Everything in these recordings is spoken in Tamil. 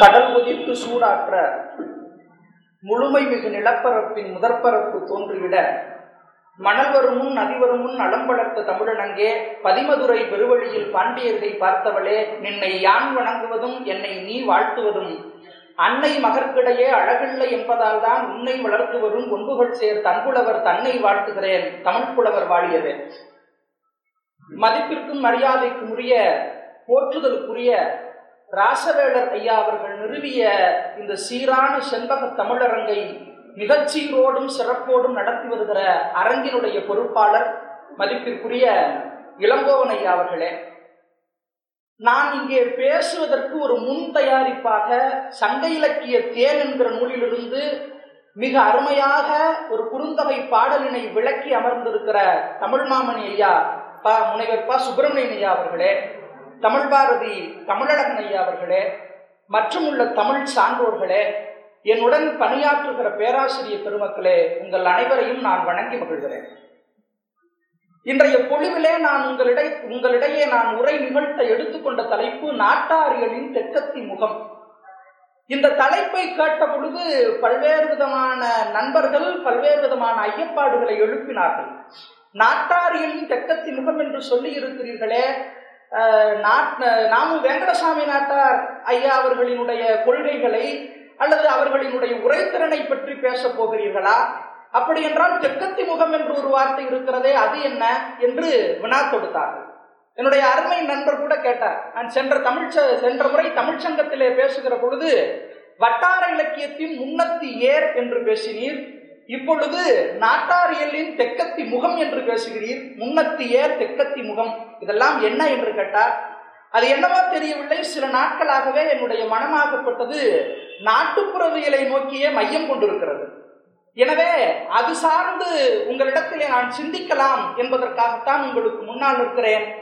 கடல் உதிர்த்து சூடாற்ற முழுமை மிகு நிலப்பரப்பின் முதற்பரப்பு தோன்றிவிட மணல் வரும் முன் நதி வரும் முன் நலம் வளர்த்த தமிழனங்கே பதிமதுரை பெருவழியில் பாண்டியர்களை பார்த்தவளே நின்னை யான் வணங்குவதும் என்னை நீ வாழ்த்துவதும். அன்னை மகற்கிடையே அழகில்லை என்பதால் தான் உன்னை வளர்த்து வரும் ஒன்புகள் சேர் தன்புலவர் தன்னை வாழ்த்துகிறேன் தமிழ் புலவர் வாழியவே. மதிப்பிற்கும் மரியாதைக்கும் உரிய போற்றுதலுக்குரிய ராசவேளர் ஐயா அவர்கள் நிறுவிய இந்த சீரான செண்பக தமிழரங்கை மிகச்சீரோடும் சிறப்போடும் நடத்தி வருகிற அரங்கினுடைய பொறுப்பாளர் மதிப்பிற்குரிய இளங்கோவன் ஐயா அவர்களே நான் இங்கே பேசுவதற்கு ஒரு முன் தயாரிப்பாக சங்க இலக்கிய தேன் என்கிற நூலிலிருந்து மிக அருமையாக ஒரு குறுந்தொகை பாடலினை விளக்கி அமர்ந்திருக்கிற தமிழ் மாமணி ஐயா பா முனைவர் பா சுப்பிரமணியன் ஐயா அவர்களே தமிழ் பாரதி தமிழழகன் ஐயா அவர்களே மற்றும் உள்ள தமிழ் சான்றோர்களே என்னுடன் பணியாற்றுகிற பேராசிரியர் பெருமக்களே உங்கள் அனைவரையும் நான் வணங்கி மகிழ்கிறேன். இன்றைய பொழிவிலே நான் உங்களிடை உங்களிடையே நான் உரை நிகழ்த்த எடுத்துக்கொண்ட தலைப்பு நாட்டாரிகளின் தெற்கத்தி முகம். இந்த தலைப்பை கேட்ட பொழுது பல்வேறு விதமான நண்பர்கள் பல்வேறு விதமான ஐயப்பாடுகளை எழுப்பினார்கள். நாட்டாரியலின் தெற்கத்தி முகம் என்று சொல்லி இருக்கிறீர்களே நாமும் வெங்கடசாமி நாட்டார் ஐயா அவர்களினுடைய கொள்கைகளை அல்லது அவர்களினுடைய உரைத்திறனை பற்றி பேசப் போகிறீர்களா? அப்படி என்றால் தெற்கத்தி முகம் என்று ஒரு வார்த்தை இருக்கிறதே அது என்ன என்று வினா தொடுத்தார்கள். என்னுடைய அருமை நண்பர் கூட கேட்டார். நான் சென்ற தமிழ்ச்ச சென்ற முறை தமிழ்ச்சங்கத்திலே பேசுகிற பொழுது வட்டார இலக்கியத்தின் முன்னத்தி ஏர் என்று பேசினீர். இப்பொழுது நாட்டாரியலின் தெற்கத்தி முகம் என்று பேசுகிறீர் முன்னத்திய தெக்கத்தி தெற்கத்தி முகம். இதெல்லாம் என்ன என்று கேட்டார் அது என்னவோ தெரியவில்லை சில நாட்களாகவே என்னுடைய மனமாகப்பட்டது நாட்டுப்புறவியலை நோக்கியே மையம் கொண்டிருக்கிறது. எனவே அது சார்ந்து உங்களிடத்திலே நான் சிந்திக்கலாம் என்பதற்காகத்தான் உங்களுக்கு முன்னால் இருக்கிறேன்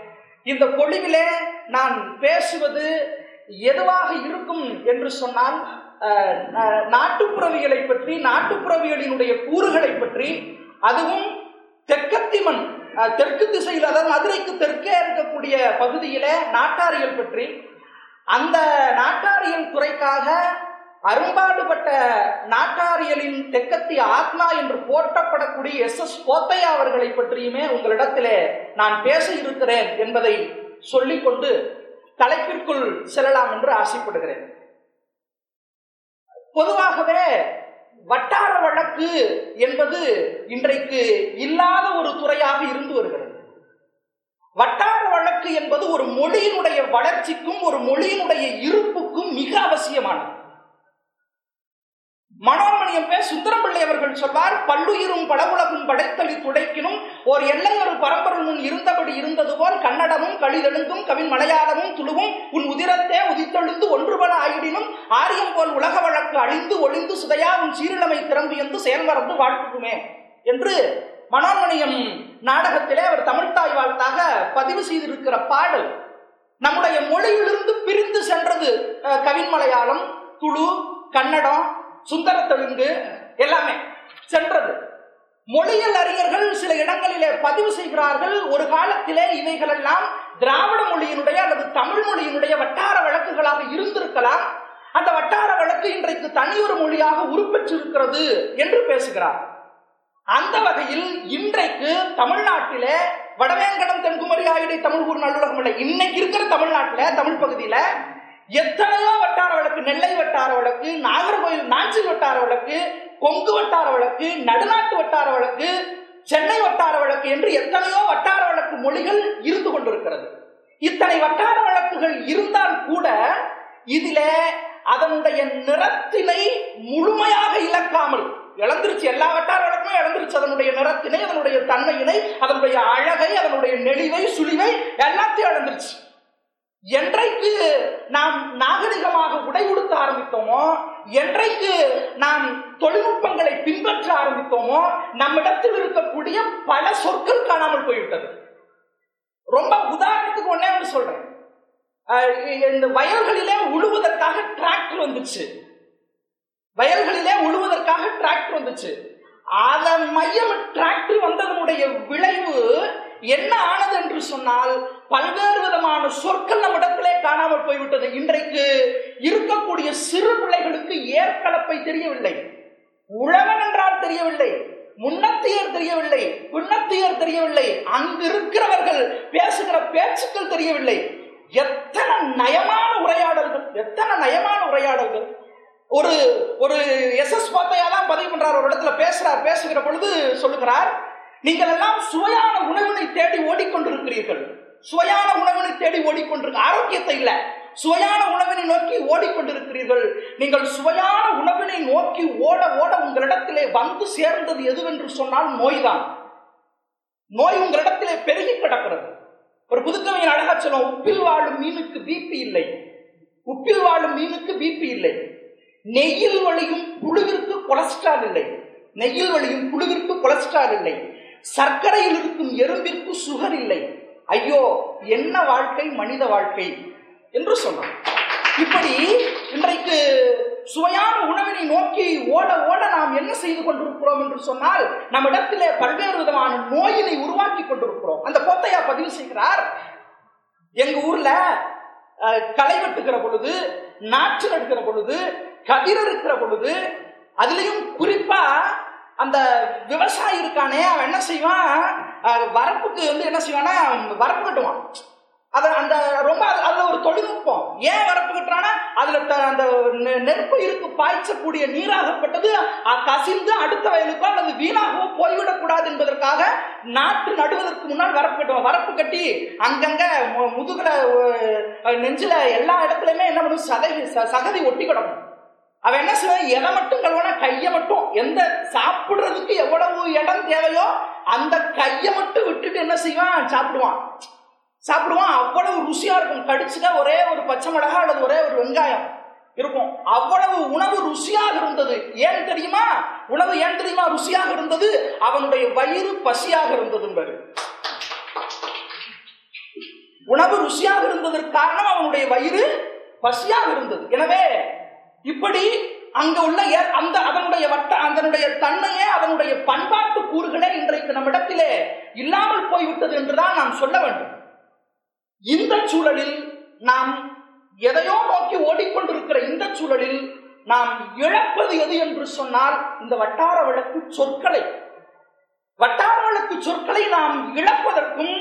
இந்த பொழிவிலே நான் பேசுவது எதுவாக இருக்கும் என்று சொன்னால் நாட்டுப்புறவியலை பற்றி நாட்டுப்புறவியலினுடைய கூறுகளை பற்றி அதுவும் தெற்கத்திமன் தெற்கு திசையில் அதாவது மதுரைக்கு தெற்கே இருக்கக்கூடிய பகுதியில நாட்டாரியல் பற்றி அந்த நாட்டாரியல் துறைக்காக அரும்பாடுபட்ட நாட்டாரியலின் தெற்கத்தி ஆத்மா என்று போற்றப்படக்கூடிய எஸ் எஸ் போத்தையா அவர்களை பற்றியுமே உங்களிடத்திலே நான் பேச இருக்கிறேன் என்பதை சொல்லிக்கொண்டு தலைப்பிற்குள் செல்லலாம் என்று ஆசைப்படுகிறேன். பொதுவாகவே வட்டார வழக்கு என்பது இன்றைக்கு இல்லாத ஒரு துறையாக இருந்து வருகிறது. வட்டார வழக்கு என்பது ஒரு மொழியினுடைய வளர்ச்சிக்கும் ஒரு மொழியினுடைய இருப்புக்கும் மிக அவசியமானது. மனோன்மணியம் பேர் சுந்தரம்பிள்ளை அவர்கள் சொல்வார் பல்லுயிரும் பலவுலகும் படைத்தளி துடைக்கினும் ஓர் எல்லையொரு பரம்பொருள் முன் இருந்தபடி இருந்தது போல் கன்னடமும் கழிதெழுந்தும் கவின் மலையாளமும் துளுவும் உன் உதிரத்தே உதித்தெழுந்து ஒன்றுபல ஆயிடினும் ஆரியம் போல் உலக வழக்கு அழிந்து ஒளிந்து சுதையா உன் சீரிழமை திறந்து என்று செயல்மறந்து வாழ்த்துக்குமே என்று மனோன்மணியம் நாடகத்திலே அவர் தமிழ்தாய் வாழ்த்தாக பதிவு செய்திருக்கிற பாடல். நம்முடைய மொழியிலிருந்து பிரிந்து சென்றது கவின் மலையாளம் துளு கன்னடம் சுந்தர தெலுங்கு எல்லாமே சென்றது. மொழியல் அறிஞர்கள் சில இடங்களிலே பதிவு செய்கிறார்கள். ஒரு காலத்திலே இவைகளெல்லாம் திராவிட மொழியினுடைய அல்லது தமிழ் மொழியினுடைய வட்டார வழக்குகளாக இருந்திருக்கலாம். அந்த வட்டார வழக்கு இன்றைக்கு தனியொரு மொழியாக உருப்பெற்றிருக்கிறது என்று பேசுகிறார். அந்த வகையில் இன்றைக்கு தமிழ்நாட்டிலே வடவேங்கடம் தென்குமரி ஆயுடை தமிழ் ஊர் நல்லுலகம் இல்லை இன்னைக்கு இருக்கிற தமிழ்நாட்டில தமிழ் பகுதியில எத்தனையோ வட்டார வழக்கு நெல்லை வட்டார வழக்கு நாகர்கோயில் நாஞ்சி வட்டார வழக்கு கொங்கு வட்டார வழக்கு நடுநாட்டு வட்டார வழக்கு சென்னை வட்டார வழக்கு என்று எத்தனையோ வட்டார வழக்கு மொழிகள் இருந்து கொண்டிருக்கிறது. இத்தனை வட்டார வழக்குகள் இருந்தால் கூட இதில அதனுடைய நிறத்தினை முழுமையாக இழக்காமல் இழந்துருச்சு எல்லா வட்டார வழக்குமே இழந்துருச்சு அதனுடைய நிறத்தினை அதனுடைய தன்மையினை அதனுடைய அழகை அதனுடைய நெளிவை சுழிவை எல்லாத்தையும் இழந்துருச்சு. என்றைக்கு நாம் நாகரிகமாக உடை உடுத்த ஆரம்பித்தோமோ என்றைக்கு நாம் தொழில்நுட்பங்களை பின்பற்ற ஆரம்பித்தோமோ நம்மிடத்தில் இருக்கக்கூடிய பல சொற்கள் காணாமல் போய்விட்டது. ரொம்ப உதாரணத்துக்கு ஒன்னே ஒன்று சொல்றேன். இந்த வயல்களிலே உழுவதற்காக டிராக்டர் வந்துச்சு. வயல்களிலே உழுவதற்காக டிராக்டர் வந்துச்சு. அதன் மையம் டிராக்டர் வந்ததனுடைய விளைவு என்ன ஆனது என்று சொன்னால் பல்வேறு விதமான சொற்கள் நம்மிடத்திலே காணாமல் போய்விட்டது. இன்றைக்கு இருக்கக்கூடிய சிறு பிள்ளைகளுக்கு ஏற்கலப்பை தெரியவில்லை. உழவன் என்றால் தெரியவில்லை. முன்னத்தியர் தெரியவில்லை. பின்னத்தியர் தெரியவில்லை. அங்கு இருக்கிறவர்கள் பேசுகிற பேச்சுக்கள் தெரியவில்லை. எத்தனை நயமான உரையாடல்கள் எத்தனை நயமான உரையாடல்கள். ஒரு ஒரு எஸ் எஸ் பாத்தையா தான் பதிவு பண்றார் ஒரு இடத்துல பேசுறார் பேசுகிற பொழுது சொல்லுகிறார் நீங்கள் எல்லாம் சுவையான உணவினை தேடி ஓடிக்கொண்டிருக்கிறீர்கள். சுவையான உணவினை தேடி ஓடிக்கொண்டிருக்க ஆரோக்கியத்தை இல்ல. சுவையான உணவினை நோக்கி ஓடிக்கொண்டிருக்கிறீர்கள். நீங்கள் சுவையான உணவினை நோக்கி ஓட ஓட உங்களிடத்திலே வந்து சேர்ந்தது எதுவென்று சொன்னால் நோய்தான். நோய் உங்களிடத்திலே பெருகி கிடக்கிறது. ஒரு புதுக்கவையின் அழகா சொல்லும் உப்பில் வாழும் மீனுக்கு பிபி இல்லை. உப்பில் வாழும் மீனுக்கு பிபி இல்லை. நெய்யில் வழியும் புழுவிற்கு கொலஸ்ட்ரால் இல்லை. நெய்யில் வழியும் புழுவிற்கு கொலஸ்ட்ரால் இல்லை. சர்க்கரையில் இருக்கும் எறும்பிற்கு சுகர் இல்லை. ஐயோ என்ன வாழ்க்கை மனித வாழ்க்கை என்று சொன்னார் இப்படி இன்றைக்கு சுவையான உணவினை நோக்கி ஓட ஓட நாம் என்ன செய்து கொண்டிருக்கிறோம் என்று சொன்னால் நம்மிடத்திலே பல்வேறு விதமான நோயினை உருவாக்கி கொண்டிருக்கிறோம். அந்த கோத்தையா பதிவு செய்கிறார். எங்க ஊர்ல களை வெட்டுகிற பொழுது நாற்று நடுக்கிற பொழுது கதிர் இருக்கிற பொழுது அதுலயும் குறிப்பா அந்த விவசாயி இருக்கானே அவன் என்ன செய்வான்? வரப்புக்கு வந்து என்ன செய்வான்னா வரப்பு கட்டுவான். அது அந்த ரொம்ப அதில் அதுல ஒரு தொழில்நுட்பம். ஏன் வரப்பு கட்டுறானா அதுல த- அந்த நெ- நெருப்பு இருக்கு பாய்ச்சக்கூடிய நீராகப்பட்டது கசிந்து அடுத்த வயலுக்கோ அல்லது வீணாகவோ போய்விடக்கூடாது என்பதற்காக நாட்டு நடுவதற்கு முன்னால் வரப்பு கட்டுவோம் வரப்பு கட்டி அங்கங்க முதுகில் முதுகுல நெஞ்சில எல்லா இடத்துலயுமே என்ன பண்ணும்? சதை ச- சகதி ஒட்டி கிடக்கும். அவன் என்ன செய்வான் எதை மட்டும் கழுவனா கையை மட்டும். எந்த சாப்பிடுறதுக்கு எவ்வளவு இடம் தேவையோ அந்த கையை மட்டும் விட்டுட்டு என்ன செய்வான்? சாப்பிடுவான். சாப்பிடுவான். அவ்வளவு ருசியா இருக்கும். கடிச்சுக்க ஒரே ஒரு பச்சை மிளகா அல்லது ஒரே ஒரு வெங்காயம் இருக்கும். அவ்வளவு உணவு ருசியாக இருந்தது. ஏன் தெரியுமா? உணவு ஏன் தெரியுமா? ருசியாக இருந்தது. அவனுடைய வயிறு பசியாக இருந்தது என்பது உணவு ருசியாக இருந்ததற்கு காரணம் அவனுடைய வயிறு பசியாக இருந்தது. எனவே இப்படி அங்க உள்ள அந்த அதனுடைய வட்ட அதனுடைய தன்மையே அதனுடைய பண்பாட்டு கூறுகளே இன்றைக்கு நம்மிடத்திலே இல்லாமல் போய்விட்டது என்றுதான் நாம் சொல்ல வேண்டும். இந்த சூழலில் நாம் எதையோ நோக்கி ஓடிக்கொண்டிருக்கிற இந்த சூழலில் நாம் இழப்பது எது என்று சொன்னால் இந்த வட்டார வழக்கு சொற்களை. வட்டார வழக்கு சொற்களை நாம் இழப்பதற்கும்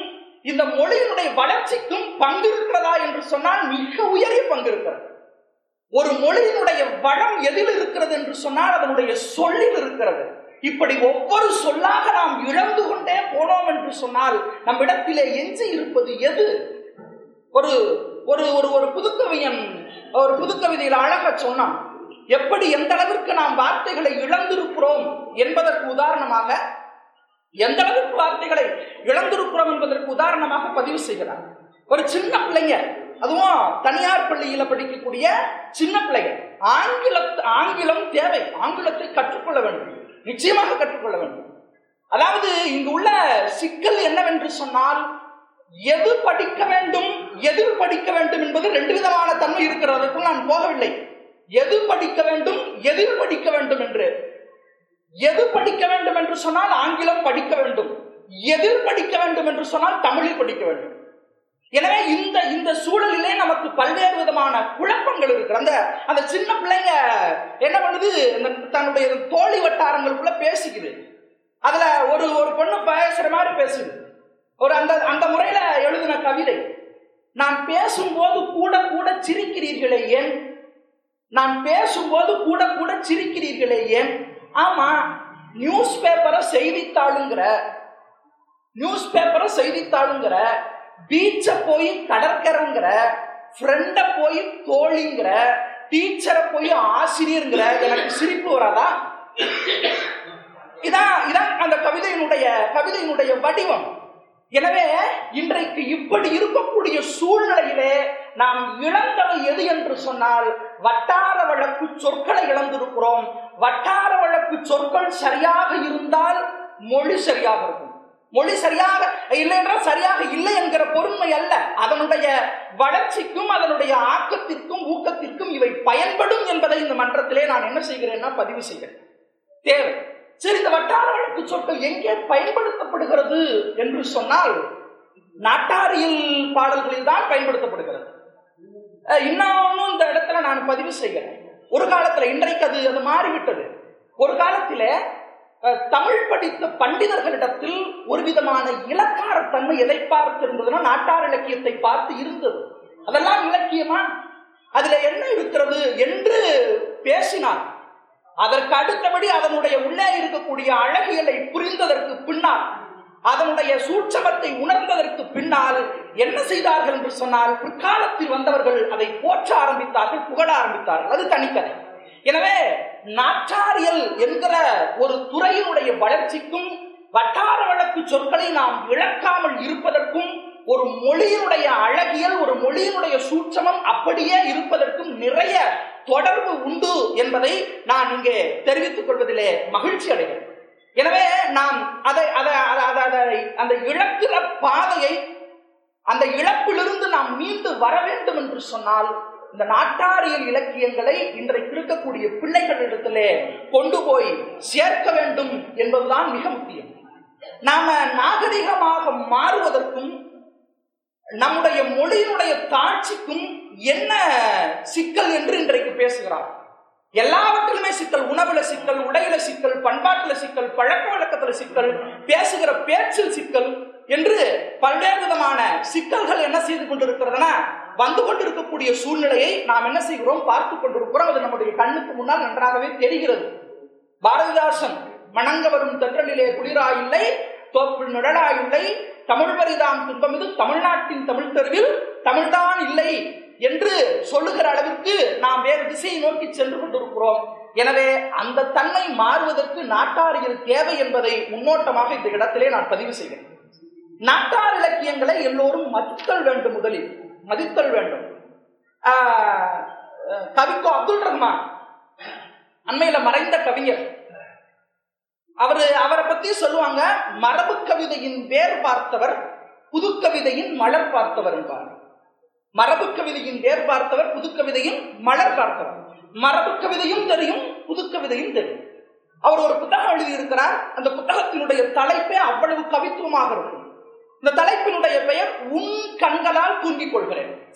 இந்த மொழியினுடைய வளர்ச்சிக்கும் பங்கு இருக்கிறதா என்று சொன்னால் மிக உயரிய பங்கு இருக்கிறது. ஒரு மொழியினுடைய வளம் எதில் இருக்கிறது என்று சொன்னால் அதனுடைய சொல்லில் இருக்கிறது. இப்படி ஒவ்வொரு சொல்லாக நாம் இழந்து கொண்டே போனோம் என்று சொன்னால் நம்மிடத்திலே எஞ்சி இருப்பது எது? ஒரு ஒரு ஒரு ஒரு புதுக்கவியன் ஒரு புதுக்கவிதையில் அழக சொன்னான் எப்படி எந்த அளவிற்கு நாம் வார்த்தைகளை இழந்திருக்கிறோம் என்பதற்கு உதாரணமாக எந்த அளவுக்கு வார்த்தைகளை இழந்திருக்கிறோம் என்பதற்கு உதாரணமாக பதிவு செய்கிறார். ஒரு சின்ன பிள்ளைங்க அதுவும் தனியார் பள்ளியில படிக்கக்கூடிய சின்ன பிள்ளைகள். ஆங்கில ஆங்கிலம் தேவை. ஆங்கிலத்தை கற்றுக்கொள்ள வேண்டும். நிச்சயமாக கற்றுக்கொள்ள வேண்டும். அதாவது இங்கு உள்ள சிக்கல் என்னவென்று சொன்னால் எது படிக்க வேண்டும் எதில் படிக்க வேண்டும் என்பது ரெண்டு விதமான தன்மை இருக்கிறதற்குள் நான் போகவில்லை. எது படிக்க வேண்டும் எதில் படிக்க வேண்டும் என்று. எது படிக்க வேண்டும் என்று சொன்னால் ஆங்கிலம் படிக்க வேண்டும். எதில் படிக்க வேண்டும் என்று சொன்னால் தமிழில் படிக்க வேண்டும். எனவே இந்த இந்த சூழலிலே நமக்கு பல்வேறு விதமான குழப்பங்கள் இருக்கு அந்த அந்த சின்ன பிள்ளைங்க என்ன பண்ணுது? இந்த தன்னுடைய தோழி வட்டாரங்களுக்குள்ள பேசிக்குது. அதுல ஒரு ஒரு பொண்ணு பேசுற மாதிரி பேசுது. ஒரு அந்த அந்த முறையில எழுதின கவிதை. நான் பேசும்போது கூட கூட சிரிக்கிறீர்களே ஏன்? நான் பேசும்போது கூட கூட சிரிக்கிறீர்களே ஏன்? ஆமா நியூஸ் பேப்பரை செய்தித்தாளுங்கிற நியூஸ் பேப்பரை செய்தித்தாளுங்கிற பீச்சை போய் கடற்கரைங்கிற ஃப்ரெண்டை போய் தோழிங்கிற டீச்சரை போய் ஆசிரியருங்கிற எனக்கு சிரிப்பு வராதா? இதான் இதான் அந்த கவிதையினுடைய கவிதையினுடைய வடிவம். எனவே இன்றைக்கு இப்படி இருக்கக்கூடிய சூழ்நிலையிலே நாம் இழந்தவை எது என்று சொன்னால் வட்டார வழக்கு சொற்களை இழந்திருக்கிறோம். வட்டார வழக்கு சொற்கள் சரியாக இருந்தால் மொழி சரியாக இருக்கும். மொழி சரியாக இல்லை என்றால் சரியாக இல்லை என்கிற பொறுமை அல்ல. அதனுடைய வளர்ச்சிக்கும் அதனுடைய ஆக்கத்திற்கும் ஊக்கத்திற்கும் இவை பயன்படும் என்பதை இந்த மன்றத்திலே நான் என்ன செய்கிறேன்னா பதிவு செய்கிறேன். தேவை. சரி இந்த வட்டார வழக்கு சொற்கள் எங்கே பயன்படுத்தப்படுகிறது என்று சொன்னால் நாட்டாரியல் பாடல்களில் தான் பயன்படுத்தப்படுகிறது. அஹ் இந்த இடத்துல நான் பதிவு செய்கிறேன். ஒரு காலத்துல இன்றைக்கு அது அது மாறிவிட்டது. ஒரு காலத்தில தமிழ் படித்த பண்டிதர்களிடத்தில் ஒரு விதமான இலக்காரத்தன்மை எதை பார்த்து இருந்ததுன்னா நாட்டார் இலக்கியத்தை பார்த்து இருந்தது. அதெல்லாம் இலக்கியமா? அதுல என்ன இருக்கிறது என்று பேசினார். அதற்கு அடுத்தபடி அதனுடைய உள்ளே இருக்கக்கூடிய அழகியலை புரிந்ததற்கு பின்னால் அதனுடைய சூட்சமத்தை உணர்ந்ததற்கு பின்னால் என்ன செய்தார்கள் என்று சொன்னால் பிற்காலத்தில் வந்தவர்கள் அதை போற்ற ஆரம்பித்தார்கள் புகழ ஆரம்பித்தார்கள். அது தனிக்கதை. எனவே நாட்டாரியல் என்கிற ஒரு துறையினுடைய வளர்ச்சிக்கும் வட்டார வழக்கு சொற்களை நாம் இழக்காமல் இருப்பதற்கும் ஒரு மொழியினுடைய அழகியல் ஒரு மொழியினுடைய சூட்சமம் அப்படியே இருப்பதற்கும் நிறைய தொடர்பு உண்டு என்பதை நான் இங்கே தெரிவித்துக் கொள்வதிலே மகிழ்ச்சி அடைகிறேன். எனவே நாம் அதை அதை அதை- அதை- அதை அந்த இழக்கிற பாதையை அந்த இழப்பிலிருந்து நாம் மீண்டு வர வேண்டும் என்று சொன்னால் இந்த நாட்டாரியல் இலக்கியங்களை இன்றைக்கு இருக்கக்கூடிய பிள்ளைகளிடத்திலே கொண்டு போய் சேர்க்க வேண்டும் என்பதுதான் மிக முக்கியம். நாம நாகரிகமாக மாறுவதற்கும் நம்முடைய மொழியினுடைய தாட்சிக்கும் என்ன சிக்கல் என்று இன்றைக்கு பேசுகிறார். எல்லாவற்றிலுமே சிக்கல் உணவுல சிக்கல் உடையில சிக்கல் பண்பாட்டுல சிக்கல் பழக்க வழக்கத்துல சிக்கல் பேசுகிற பேச்சில் சிக்கல் என்று பல்வேறு விதமான சிக்கல்கள் என்ன செய்து கொண்டிருக்கிறதுனா வந்து கொண்டிருக்கக்கூடிய சூழ்நிலையை நாம் என்ன செய்கிறோம்? பார்த்து கொண்டிருக்கிறோம். அது நம்முடைய கண்ணுக்கு முன்னால் நன்றாகவே தெரிகிறது. பாரதிதாசன் மணங்க வரும் தென்றலிலே குளிராயில்லை தோப்பில் நிழலாயில்லை தமிழ் வரிதாம் துன்பமிது தமிழ்நாட்டின் தமிழ் தெருவில் தமிழ்தான் இல்லை என்று சொல்லுகிற அளவிற்கு நாம் வேறு திசையை நோக்கி சென்று கொண்டிருக்கிறோம். எனவே அந்த தன்மை மாறுவதற்கு நாட்டாரியல் தேவை என்பதை முன்னோட்டமாக இந்த இடத்திலே நான் பதிவு செய்கிறேன். நாட்டார் இலக்கியங்களை எல்லோரும் மதித்தல் வேண்டும் முதலில். மதித்தல் வேண்டும். ஆஹ், கவிக்கோ அப்துல் ரஹ்மான் அண்மையில மறைந்த கவிஞர். அவரு அவரை பத்தி சொல்லுவாங்க மரபு கவிதையின் வேர் பார்த்தவர் புது கவிதையின் மலர் பார்த்தவர் என்பார். மரபு கவிதையின் வேர் பார்த்தவர் புது கவிதையின் மலர் பார்த்தவர். மரபு கவிதையும் தெரியும் புது கவிதையும் தெரியும். அவர் ஒரு புத்தகம் எழுதியிருக்கிறார். அந்த புத்தகத்தினுடைய தலைப்பே அவ்வளவு கவித்துவமாக இருக்கும். இந்த தலைப்பினுடைய பெயர் உன் கண்களால் தூங்கிக் கொள்கிறேன்.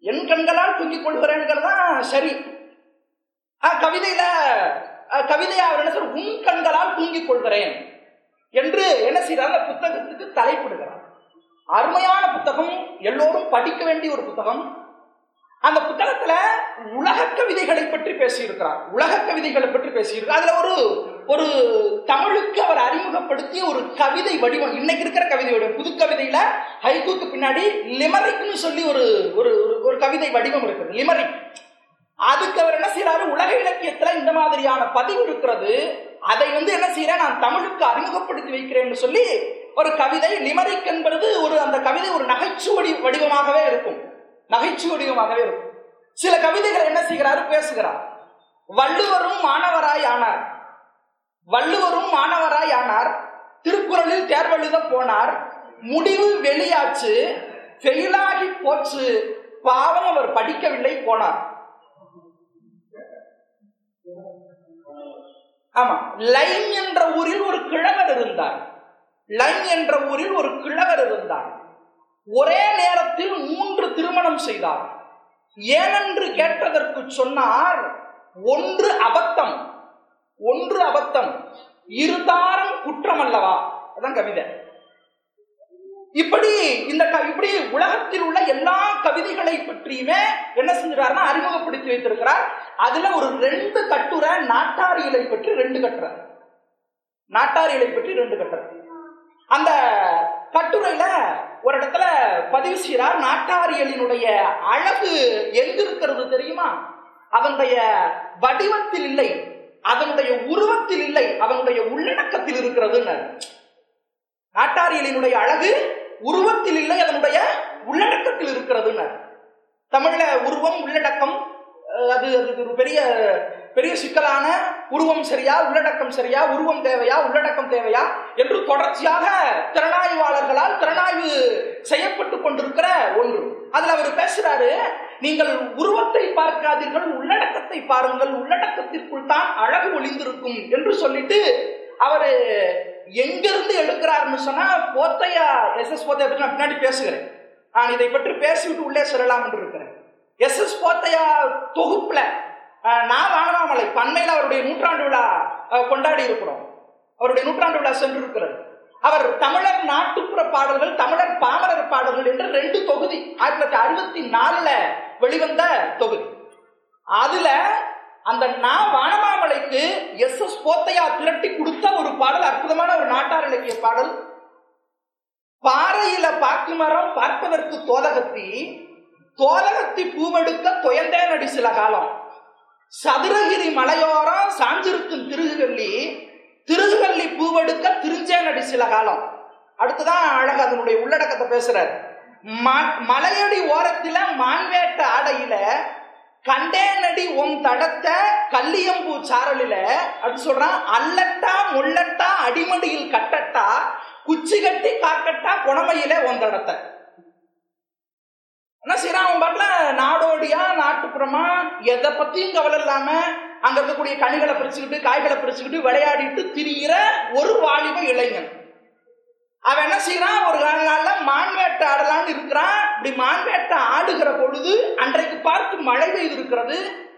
என் கண்களால் தூங்கிக் கொள்கிறேன்ங்கிறதா சரி. கவிதையில கவிதையா கவிதையை அவர் என்ன சொல்ற உன் கண்களால் தூங்கிக் கொள்கிறேன் என்று என்ன செய்யறார் அந்த புத்தகத்துக்கு தலைப்பிடுகிறார். அருமையான புத்தகம் எல்லோரும் படிக்க வேண்டிய ஒரு புத்தகம். அந்த புத்தகத்துல உலக கவிதைகளை பற்றி பேசியிருக்கிறார். உலக கவிதைகளை பற்றி பேசியிருக்கிறார். அதுல ஒரு ஒரு தமிழுக்கு அவர் அறிமுகப்படுத்திய ஒரு கவிதை வடிவம். இன்னைக்கு இருக்கிற கவிதை வடிவம். புது கவிதையில ஹைகூக்கு பின்னாடி லிமரிக்னு சொல்லி ஒரு ஒரு ஒரு- ஒரு கவிதை வடிவம் இருக்குது லிமரிக் அதுக்கு அவர் என்ன செய்யறாரு உலக இலக்கியத்துல இந்த மாதிரியான பதிவு இருக்கிறது. அதை வந்து என்ன செய்யறேன்? நான் தமிழுக்கு அறிமுகப்படுத்தி வைக்கிறேன்னு சொல்லி ஒரு கவிதை லிமரிக் என்பது ஒரு அந்த கவிதை ஒரு நகைச்சுவடி வடிவமாகவே இருக்கும். நகைச்சுவை வடிவமாகவே இருக்கும். சில கவிதைகள் என்ன செய்கிறாரு? பேசுகிறார். வள்ளுவரும் மாணவராய் ஆனார். வள்ளுவரும் மாணவராய் ஆனார். திருக்குறளில் தேர்வெழுத போனார். முடிவு வெளியாச்சு. ஃபெயிலாகி போச்சு. பாவம் அவர் படிக்கவில்லை போனார். ஆமா. லைன் என்ற ஊரில் ஒரு கிழவர் இருந்தார். லைன் என்ற ஊரில் ஒரு கிழவர் இருந்தார். ஒரே நேரத்தில் மூன்று திருமணம் செய்தார். ஏனென்று கேட்டதற்கு சொன்னார் ஒன்று அபத்தம் ஒன்று அபத்தம் இருதாரம் குற்றம் அல்லவா அதான் கவிதை. இப்படி இந்த க- இப்படி உலகத்தில் உள்ள எல்லா கவிதைகளை பற்றியுமே என்ன செஞ்சிருக்காருன்னா அறிமுகப்படுத்தி வைத்திருக்கிறார். அதுல ஒரு ரெண்டு கட்டுரை நாட்டாரியலை பற்றி ரெண்டு கட்டுரை. நாட்டாரியலை பற்றி ரெண்டு கட்டுரை. அந்த கட்டுரையில ஒரு இடத்துல பதிவு செய்கிறார் நாட்டாரியலினுடைய அழகு எங்கிருக்கிறது தெரியுமா? அதனுடைய வடிவத்தில் இல்லை அதனுடைய உருவத்தில் இல்லை அதனுடைய உள்ளடக்கத்தில் இருக்கிறதுன்னு. நாட்டாரியலினுடைய அழகு உருவத்தில் இல்லை அதனுடைய உள்ளடக்கத்தில் இருக்கிறதுன்னு. தமிழ்ல உருவம் உள்ளடக்கம் அது அதுக்கு ஒரு பெரிய பெரிய சிக்கலான உருவம் சரியா உள்ளடக்கம் சரியா உருவம் தேவையா உள்ளடக்கம் தேவையா என்று தொடர்ச்சியாக திறனாய்வாளர்களால் திறனாய்வு செய்யப்பட்டு கொண்டிருக்கிற ஒன்று. அதுல அவர் பேசுறாரு நீங்கள் உருவத்தை பார்க்காதீர்கள் உள்ளடக்கத்தை பாருங்கள் உள்ளடக்கத்திற்குள் தான் அழகு ஒளிந்திருக்கும் என்று சொல்லிட்டு அவரு எங்கிருந்து எடுக்கிறாருன்னு சொன்னா போத்தையா எஸ். எஸ். போத்தையா பற்றி நான் பின்னாடி பேசுகிறேன். நான் இதை பற்றி பேசிவிட்டு உள்ளே சொல்லலாம் என்று இருக்கிறேன். எஸ். எஸ். போத்தையா தொகுப்புல நான் வானமாமலை பண்மையில் அவருடைய நூற்றாண்டு விழா கொண்டாடி இருக்கிறோம். அவருடைய நூற்றாண்டு விழா சென்றிருக்கிறது. அவர் தமிழர் நாட்டுப்புற பாடல்கள் தமிழர் பாமரர் பாடல்கள் என்று ரெண்டு தொகுதி ஆயிரத்தி தொள்ளாயிரத்தி அறுபத்தி நாலுல வெளிவந்த தொகுதி. அதுல அந்த நா வானமாமலைக்கு எஸ் எஸ் போத்தையா திரட்டி கொடுத்த ஒரு பாடல் அற்புதமான ஒரு நாட்டார் இலக்கிய பாடல். பாறையில பாக்கு மரம் பார்ப்பதற்கு தோதகத்தி தோதகத்தி பூவெடுக்க துயந்தேன் அடி சில காலம். சதுரகிரி மலையோரம் சாஞ்சிருக்கும் திருகுகல்லி திருகுகல்லி பூவெடுக்க திருஞ்சேனடி சில காலம். அடுத்துதான் அழகா அதனுடைய உள்ளடக்கத்தை பேசுறார். மலையடி ஓரத்தில மான்வேட்ட ஆடையில கண்டேனடி உன் தடத்தை கல்லியம்பூ சாரலில அப்படி சொல்றான் அல்லட்டா முள்ளட்டா அடிமடியில் கட்டட்டா குச்சி கட்டி காக்கட்டா குணமையில உன் தடத்தை. என்ன செய்யறான் அவன் பாட்டுல நாடோடியா நாட்டுப்புறமா எதை பத்தியும் கவலை இல்லாம அங்க இருக்கக்கூடிய கனிகளை பிரிச்சுக்கிட்டு காய்களை பிரிச்சுக்கிட்டு விளையாடிட்டு திரிகிற ஒரு வாலிப இளைஞன். அவன் என்ன செய்யறான் ஒரு நாள்ல மான் வேட்டை ஆடலான்னு இருக்கிறான். இப்படி மான் வேட்டை ஆடுகிற பொழுது அன்றைக்கு பார்த்து மழை பெய்து இருக்கிறது.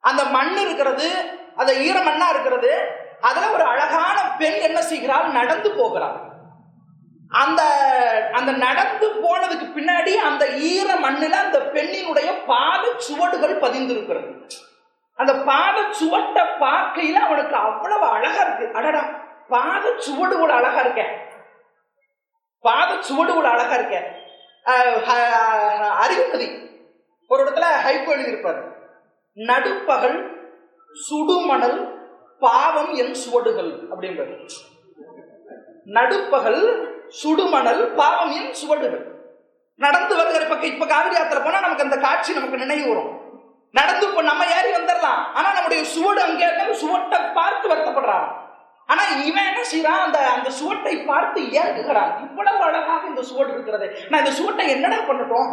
அந்த மண் இருக்கிறது. அந்த ஈர மண்ணா இருக்கிறது. அதுல ஒரு அழகான பெண் என்ன செய்கிறாள்? நடந்து போகிறாள். அந்த அந்த நடந்து போனதுக்கு பின்னாடி அந்த ஈர மண்ணில் அந்த பெண்ணினுடைய பாத சுவடுகள் பதிந்திருக்கிறது. அந்த பாத சுவட்டை பார்க்கையில அவனுக்கு அவ்வளவு அழகா இருக்கு. அடடா பாத சுவடுகள் அழகா இருக்க. பாத சுவடு கூட அழகா இருக்க. அஹ், அறிவுமதி ஒரு இடத்துல ஹைப்பு எழுதியிருப்பாரு. நடுப்பகல் சுடுமணல் பாவம் என் சுவடுகள் அப்படின்றது நடுப்பகல் சுடுமணல் பாவமின் சுவடுகள். நடந்து வருகிற பக்கம் இப்ப காவிரி யாத்திரை போனா நமக்கு அந்த காட்சி நமக்கு நினைவு வரும். நடந்து இப்போ நம்ம ஏறி வந்துடலாம் ஆனா நம்முடைய சுவடு அங்கே இருந்தாலும் சுவட்டை பார்த்து வருத்தப்படுறான். ஆனா இவன் என்ன செய்யறான் அந்த அந்த சுவட்டை பார்த்து ஏற்குகிறான் இவ்வளவு அழகாக இந்த சுவடு இருக்கிறது. நான் இந்த சுவட்டை என்னடா பண்ணட்டும்?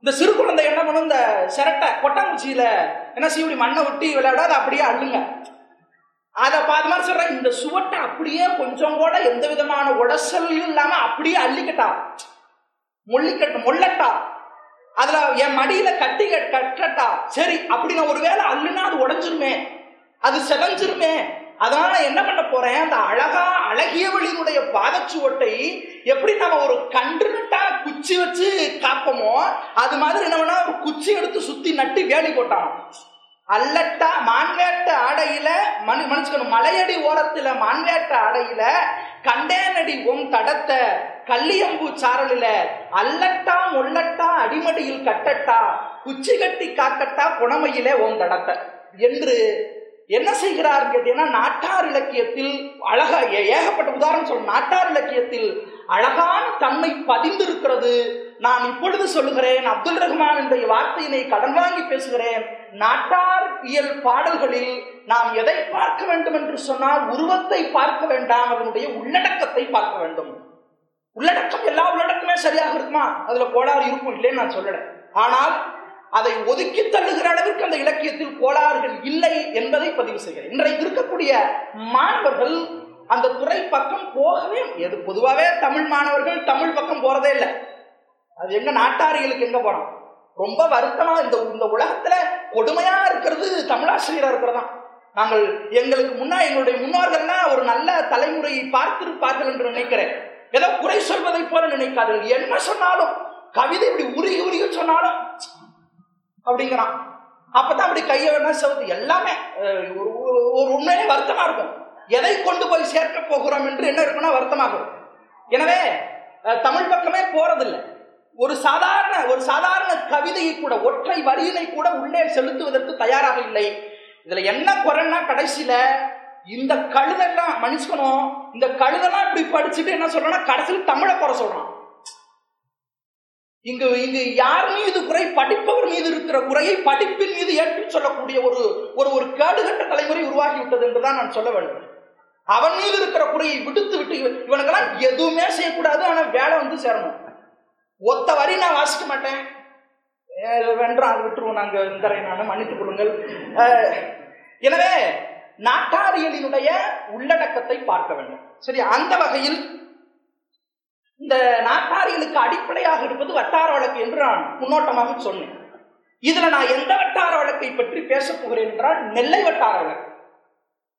இந்த சிறு குழந்தை என்ன பண்ணும்? இந்த சிரட்டை கொட்டாங்குச்சியில என்ன செய்ய மண்ணை ஒட்டி விளையாடாது அப்படியே அள்ளுங்க. அதை பார்த்து மாதிரி சொல்றேன் இந்த சுவட்டை அப்படியே கொஞ்சம் கூட எந்த விதமான உடசலும் இல்லாம அப்படியே அள்ளிக்கட்டா. முள்ளிக்கட்டு முள்ளட்டா. அதுல என் மடியில கட்டி கட்டட்டா. சரி அப்படி நான் ஒருவேளை அள்ளுனா அது உடஞ்சிருமே. அது செதஞ்சிருமே. அதனால நான் என்ன பண்ண போறேன் அந்த அழகா அழகியவளினுடைய பாதச்சுவட்டை எப்படி நம்ம ஒரு கன்று நட்டா குச்சி வச்சு காப்போமோ அது மாதிரி என்ன பண்ணா ஒரு குச்சி எடுத்து சுத்தி நட்டு வேலி போட்டான். அல்லட்டா மான்வேட்ட ஆடையில மனு மனுச்சுக்கணும் மலையடி ஓரத்துல மான்வேட்ட ஆடையில கண்டேனடி உன் தடத்த கல்லியம்பூ சாரலில அல்லட்டா முள்ளட்டா அடிமடியில் கட்டட்டா குச்சி கட்டி காக்கட்டா குணமையிலே உன் தடத்த. என்று என்ன செய்கிறார் கேட்டீங்கன்னா நாட்டார் இலக்கியத்தில் அழகா ஏ- ஏகப்பட்ட உதாரணம் சொல்லணும் நாட்டார் இலக்கியத்தில் அழகான தன்மை பதிந்திருக்கிறது. நான் இப்பொழுது சொல்லுகிறேன் அப்துல் ரஹ்மான் என்ற வார்த்தையினை கடன் வாங்கி பேசுகிறேன். நாட்டார் இயல் பாடல்களில் நாம் எதை பார்க்க வேண்டும் என்று சொன்னால் உருவத்தை பார்க்க வேண்டாம் அதனுடைய உள்ளடக்கத்தை பார்க்க வேண்டும். உள்ளடக்கம் எல்லா உள்ளடக்கமே சரியாக இருக்குமா? அதுல கோளாறு இருக்கும் இல்லைன்னு நான் சொல்லல. ஆனால் அதை ஒதுக்கி தள்ளுகிற அளவிற்கு அந்த இலக்கியத்தில் கோளாறுகள் இல்லை என்பதை பதிவு செய்கிறேன். இன்றைக்கு இருக்கக்கூடிய மாணவர்கள் அந்த துறை பக்கம் போகவே எது பொதுவாகவே தமிழ் மாணவர்கள் தமிழ் பக்கம் போறதே இல்லை. அது எங்க நாட்டாரிகளுக்கு எங்க போனோம் ரொம்ப வருத்தமா இந்த இந்த உலகத்துல கொடுமையா இருக்கிறது தமிழாசிரியரா இருக்கிறதா நாங்கள் எங்களுக்கு முன்னா எங்களுடைய முன்னோர்கள்லாம் ஒரு நல்ல தலைமுறையை பார்த்திருப்பார்கள் என்று நினைக்கிறேன். ஏதோ குறை சொல்வதை போல நினைக்காதீர்கள். என்ன சொன்னாலும் கவிதை இப்படி உருகி உருகி சொன்னாலும் அப்படிங்கிறான். அப்பதான் அப்படி கையை வேணா செவுத்து எல்லாமே ஒரு ஒரு- உண்மையே வருத்தமா இருக்கும். எதை கொண்டு போய் சேர்க்க போகிறோம் என்று என்ன இருக்குன்னா வருத்தமாகும் எனவே தமிழ் பக்கமே போறதில்லை. ஒரு சாதாரண ஒரு சாதாரண கவிதையை கூட ஒற்றை வரியினை கூட உள்ளே செலுத்துவதற்கு தயாராக இல்லை. இதுல என்ன குறைன்னா கடைசியில இந்த கழுதெல்லாம் மனுஷனும் இந்த கழுதெல்லாம் இப்படி படிச்சுட்டு என்ன சொல்றான்னா கடைசியில் தமிழை குறை சொல்றான். இங்கு இங்கு யார் மீது குறை? படிப்பவர் மீது இருக்கிற குறையை படிப்பின் மீது ஏற்று சொல்லக்கூடிய ஒரு ஒரு ஒரு கேடுகட்ட தலைமுறை உருவாகி விட்டது என்றுதான் நான் சொல்ல வேண்டும். அவன் மீது இருக்கிற குறையை விடுத்து விட்டு இவன்- இவனுக்கெல்லாம் எதுவுமே செய்யக்கூடாது ஆனா வேலை வந்து சேரணும். ஒத்த வரி நான் வாசிக்க மாட்டேன். வென்றான் விட்டுருவோம் நாங்கள் இந்த நான் மன்னித்துக் கொள்ளுங்கள். எனவே நாட்டாரியலினுடைய உள்ளடக்கத்தை பார்க்க வேண்டும். சரி அந்த வகையில் இந்த நாட்டாரியலுக்கு அடிப்படையாக இருப்பது வட்டார வழக்கு என்று நான் முன்னோட்டமாக சொன்னேன். இதுல நான் எந்த வட்டார வழக்கை பற்றி பேசப் போகிறேன் என்றால் நெல்லை வட்டார வழக்கு.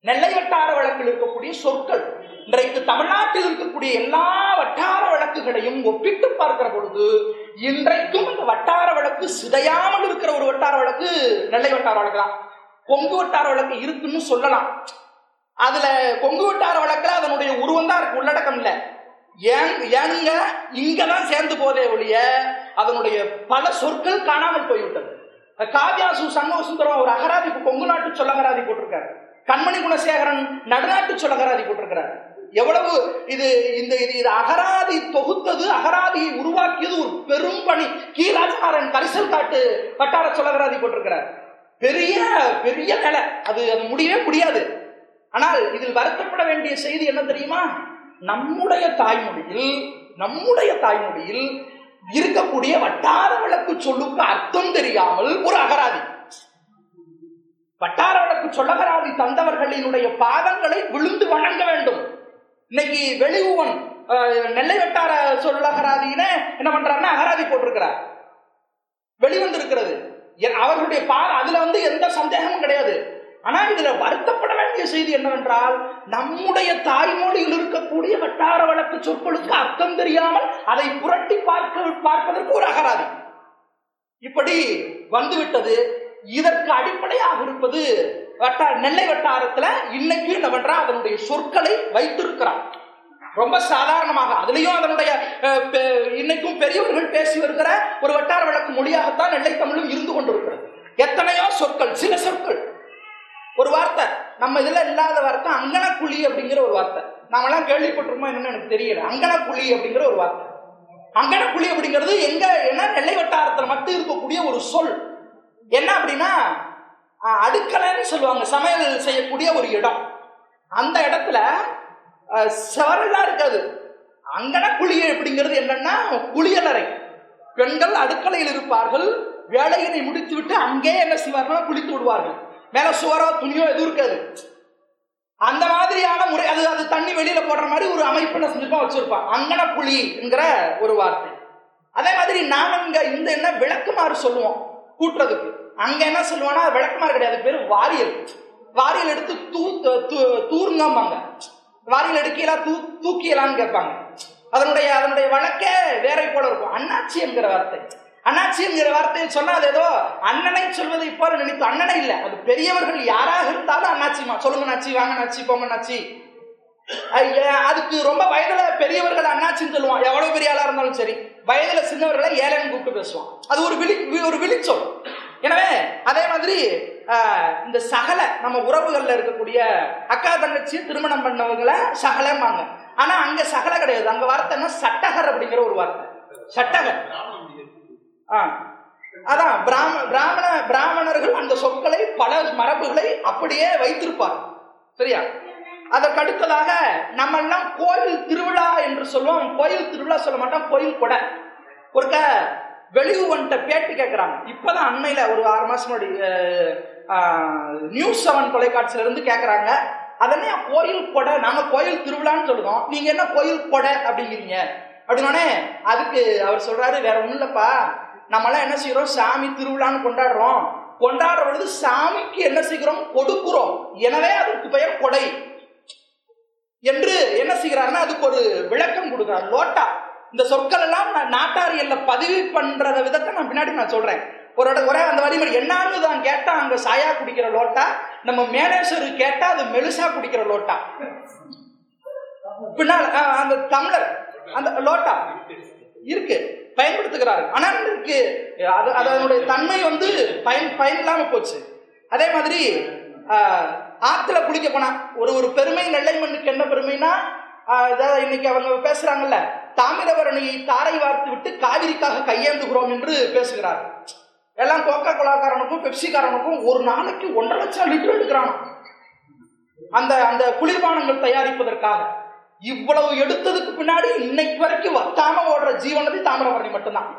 நெல்லை வட்டார வழக்கில் இருக்கக்கூடிய சொற்கள் இன்றைக்கு தமிழ்நாட்டில் இருக்கக்கூடிய எல்லா வட்டார வழக்குகளையும் ஒப்பிட்டு பார்க்கிற பொழுது இன்றைக்கும் இந்த வட்டார வழக்கு சிதையாமல் இருக்கிற ஒரு வட்டார வழக்கு நெல்லை வட்டார வழக்கு தான். கொங்கு வட்டார வழக்கு இருக்குன்னு சொல்லலாம். அதுல கொங்கு வட்டார வழக்குல அதனுடைய உருவம் தான் இருக்கு உள்ளடக்கம் இல்லை. ஏங்க ஏனுங்க இங்கதான் சேர்ந்து போதே ஒழிய அதனுடைய பல சொற்கள் காணாமல் போய்விட்டது. காவியாசு சண்முக சுந்தரம் ஒரு அகராதி கொங்கு நாட்டு சொல்லகராதி போட்டிருக்காரு. கண்மணி குணசேகரன் நடுநாட்டு சொல்லகராதி போட்டிருக்கிறார். எவ்வளவு இது இந்த இது இது அகராதி தொகுத்தது அகராதியை உருவாக்கியது ஒரு பெரும் பணி. கீழாச்சாரன் கரிசல் காட்டு வட்டார சொல்லகராதி போட்டிருக்கிறார். பெரிய பெரிய நிலை அது அது முடியவே முடியாது. ஆனால் இதில் வருத்தப்பட வேண்டிய செய்தி என்ன தெரியுமா? நம்முடைய தாய்மொழியில் நம்முடைய தாய்மொழியில் இருக்கக்கூடிய வட்டார வழக்கு சொல்லுக்கு அர்த்தம் தெரியாமல் ஒரு அகராதி. வட்டார வழக்கு சொல்லகராதி தந்தவர்களினுடைய பாதங்களை விழுந்து வணங்க வேண்டும். இன்னைக்கு வெளியூவன் நெல்லை வட்டார சொல்லகராதியின என்ன பண்றாருன்னா அகராதி போட்டிருக்கிறார். வெளிவந்திருக்கிறது. எ- அவர்களுடைய பால் அதுல வந்து எந்த சந்தேகமும் கிடையாது. ஆனா இதுல வருத்தப்பட வேண்டிய செய்தி என்னவென்றால் நம்முடைய தாய்மொழியில் இருக்கக்கூடிய வட்டார வழக்கு சொற்களுக்கு அர்த்தம் தெரியாமல் அதை புரட்டி பார்க்க பார்ப்பதற்கு ஒரு அகராதி. இப்படி வந்துவிட்டது. இதற்கு அடிப்படையாக இருப்பது வட்டார நெல்லை வட்டாரத்துல இன்னைக்கு என்ன பண்றா? அதனுடைய சொற்களை வைத்திருக்கிறான் ரொம்ப சாதாரணமாக அதுலயும் அதனுடைய பெ- இன்னைக்கும் பெரியவர்கள் பேசி வருகிற ஒரு வட்டார வழக்கு மொழியாகத்தான் நெல்லை தமிழும் இருந்து கொண்டிருக்கிறது. எத்தனையோ சொற்கள் சில சொற்கள். ஒரு வார்த்தை நம்ம இதுல இல்லாத வார்த்தை அங்கனக்குழி அப்படிங்கிற ஒரு வார்த்தை. நாமெல்லாம் கேள்விப்பட்டிருமோ என்னன்னு எனக்கு தெரியல. அங்கனக்குழி அப்படிங்கிற ஒரு வார்த்தை. அங்கனக்குழி அப்படிங்கிறது எங்க என்ன நெல்லை வட்டாரத்தில் மட்டும் இருக்கக்கூடிய ஒரு சொல். என்ன அப்படின்னா அடுக்கலைன்னு சொல்லுவாங்க. சமையல் செய்யக்கூடிய ஒரு இடம். அந்த இடத்துல அஹ், செவரெல்லாம் இருக்காது. அங்கனக்குழி அப்படிங்கிறது என்னன்னா குளியலறை. பெண்கள் அடுக்கலையில் இருப்பார்கள். வேலையினை முடித்து விட்டு அங்கே என்ன செய்வார்கள் குளித்து விடுவார்கள். மேல சுவரோ துணியோ எதுவும் இருக்காது. அந்த மாதிரியான முறை அது அது தண்ணி வெளியில போடுற மாதிரி ஒரு அமைப்பு என்ன வச்சிருப்பான் அங்கன புலி ஒரு வார்த்தை. அதே மாதிரி நாங்க இந்த என்ன விளக்குமாறு சொல்லுவோம் கூட்டுறதுக்கு. அங்க என்ன சொல்லுவானா அது விளக்குமாறு கிடையாது. அதுக்கு பேரு வாரியல். வாரியல் எடுத்து தூ தூ- வாரியல் எடுக்கலாம் தூ தூக்கியலான்னு கேட்பாங்க. அதனுடைய அதனுடைய வழக்கே வேற போல இருக்கும். அண்ணாச்சி என்கிற வார்த்தை. அண்ணாச்சி என்கிற வார்த்தையை சொன்னா அது ஏதோ அண்ணனை சொல்வதை போல நினைத்து அண்ணனை இல்லை. அது பெரியவர்கள் யாராக இருந்தாலும் அண்ணாச்சிமா. சொல்லுங்க நாச்சி வாங்க நாச்சி போங்க நாச்சி அதுக்கு ரொம்ப வயதுல பெரியவர்கள் அண்ணாச்சின்னு சொல்லுவான். எவ்வளவு பெரிய ஆளா இருந்தாலும் சரி. வயதுல சின்னவர்களை ஏழைன்னு கூப்பிட்டு பேசுவான். அது ஒரு விழி ஒரு விழிச்சொல். எனவே அதே மாதிரி இந்த சகல நம்ம உறவுகள்ல இருக்கக்கூடிய அக்கா தங்கச்சி திருமணம் பண்ணவங்களை சகலம்பாங்க. ஆனா அங்க சகல கிடையாது. அங்க வார்த்தைன்னா சட்டகர் அப்படிங்கிற ஒரு வார்த்தை. சட்டகர். ஆ. அதான் பிராம பிராமண பிராமணர்கள் அந்த சொற்களை பல மரபுகளை அப்படியே வைத்திருப்பார் சரியா? அதற்கடுத்ததாக நம்ம எல்லாம் கோயில் திருவிழா என்று சொல்லுவோம். கோயில் திருவிழா சொல்ல மாட்டோம் கோயில் கொடை. ஒருக்க வெளியூவன்ட்ட பேட்டி கேட்குறாங்க இப்போதான் அண்மையில் ஒரு ஆறு மாதம் முன்னாடி நியூஸ் செவன் தொலைக்காட்சியிலேருந்து கேட்குறாங்க அதனே கோயில் கொடை நாங்கள் கோயில் திருவிழான்னு சொல்லுவோம் நீங்க என்ன கோயில் கொடை அப்படிங்கிறீங்க? அப்படின்னோடனே அதுக்கு அவர் சொல்றாரு வேற ஒன்றும் இல்லப்பா. நம்மளாம் என்ன செய்யறோம்? சாமி திருவிழான்னு கொண்டாடுறோம். கொண்டாடுற பொழுது சாமிக்கு என்ன செய்கிறோம்? கொடுக்கிறோம். எனவே அதற்கு பெயர் கொடை. என்று என்ன செய்கிறாருன்னா அதுக்கு ஒரு விளக்கம் கொடுக்கிறார். லோட்டா. இந்த சொற்கள் எல்லாம் நான் நாட்டாரியல்ல பதிவு பண்ற விதத்தை நான் பின்னாடி நான் சொல்றேன். ஒரு இடம் ஒரே அந்த வழிமுறை என்னான்னு தான் கேட்டா அங்க சாயா குடிக்கிற லோட்டா நம்ம மேனேஜர் கேட்டா அது மெலுசா குடிக்கிற லோட்டா. பின்னால் அந்த தமிழர் அந்த லோட்டா இருக்கு பயன்படுத்துகிறாரு. ஆனால் இருக்கு அது அதனுடைய தன்மை வந்து பயன் பயன் இல்லாம போச்சு. அதே மாதிரி ஆத்துல குளிக்க போனா ஒரு ஒரு பெருமை நெல்லை மண்ணுக்கு என்ன பெருமைனா அதாவது இன்னைக்கு அவங்க பேசுறாங்கல்ல தாமிரபரணியை தாரை வார்த்து விட்டு காவிரிக்காக கையேந்துகிறோம் என்று பேசுகிறார். எல்லாம் கோக்கா கோலாக்காரனுக்கும் பெப்சிக்காரனுக்கும் ஒரு நாளைக்கு ஒன்றரை லட்சம் லிட்டர் எடுக்கிறான். அந்த அந்த குளிர்பானங்கள் தயாரிப்பதற்காக. இவ்வளவு எடுத்ததுக்கு பின்னாடி இன்னைக்கு வரைக்கும் வத்தாம ஓடுற ஜீவனதி தாமிரபரணி மட்டும்தான்.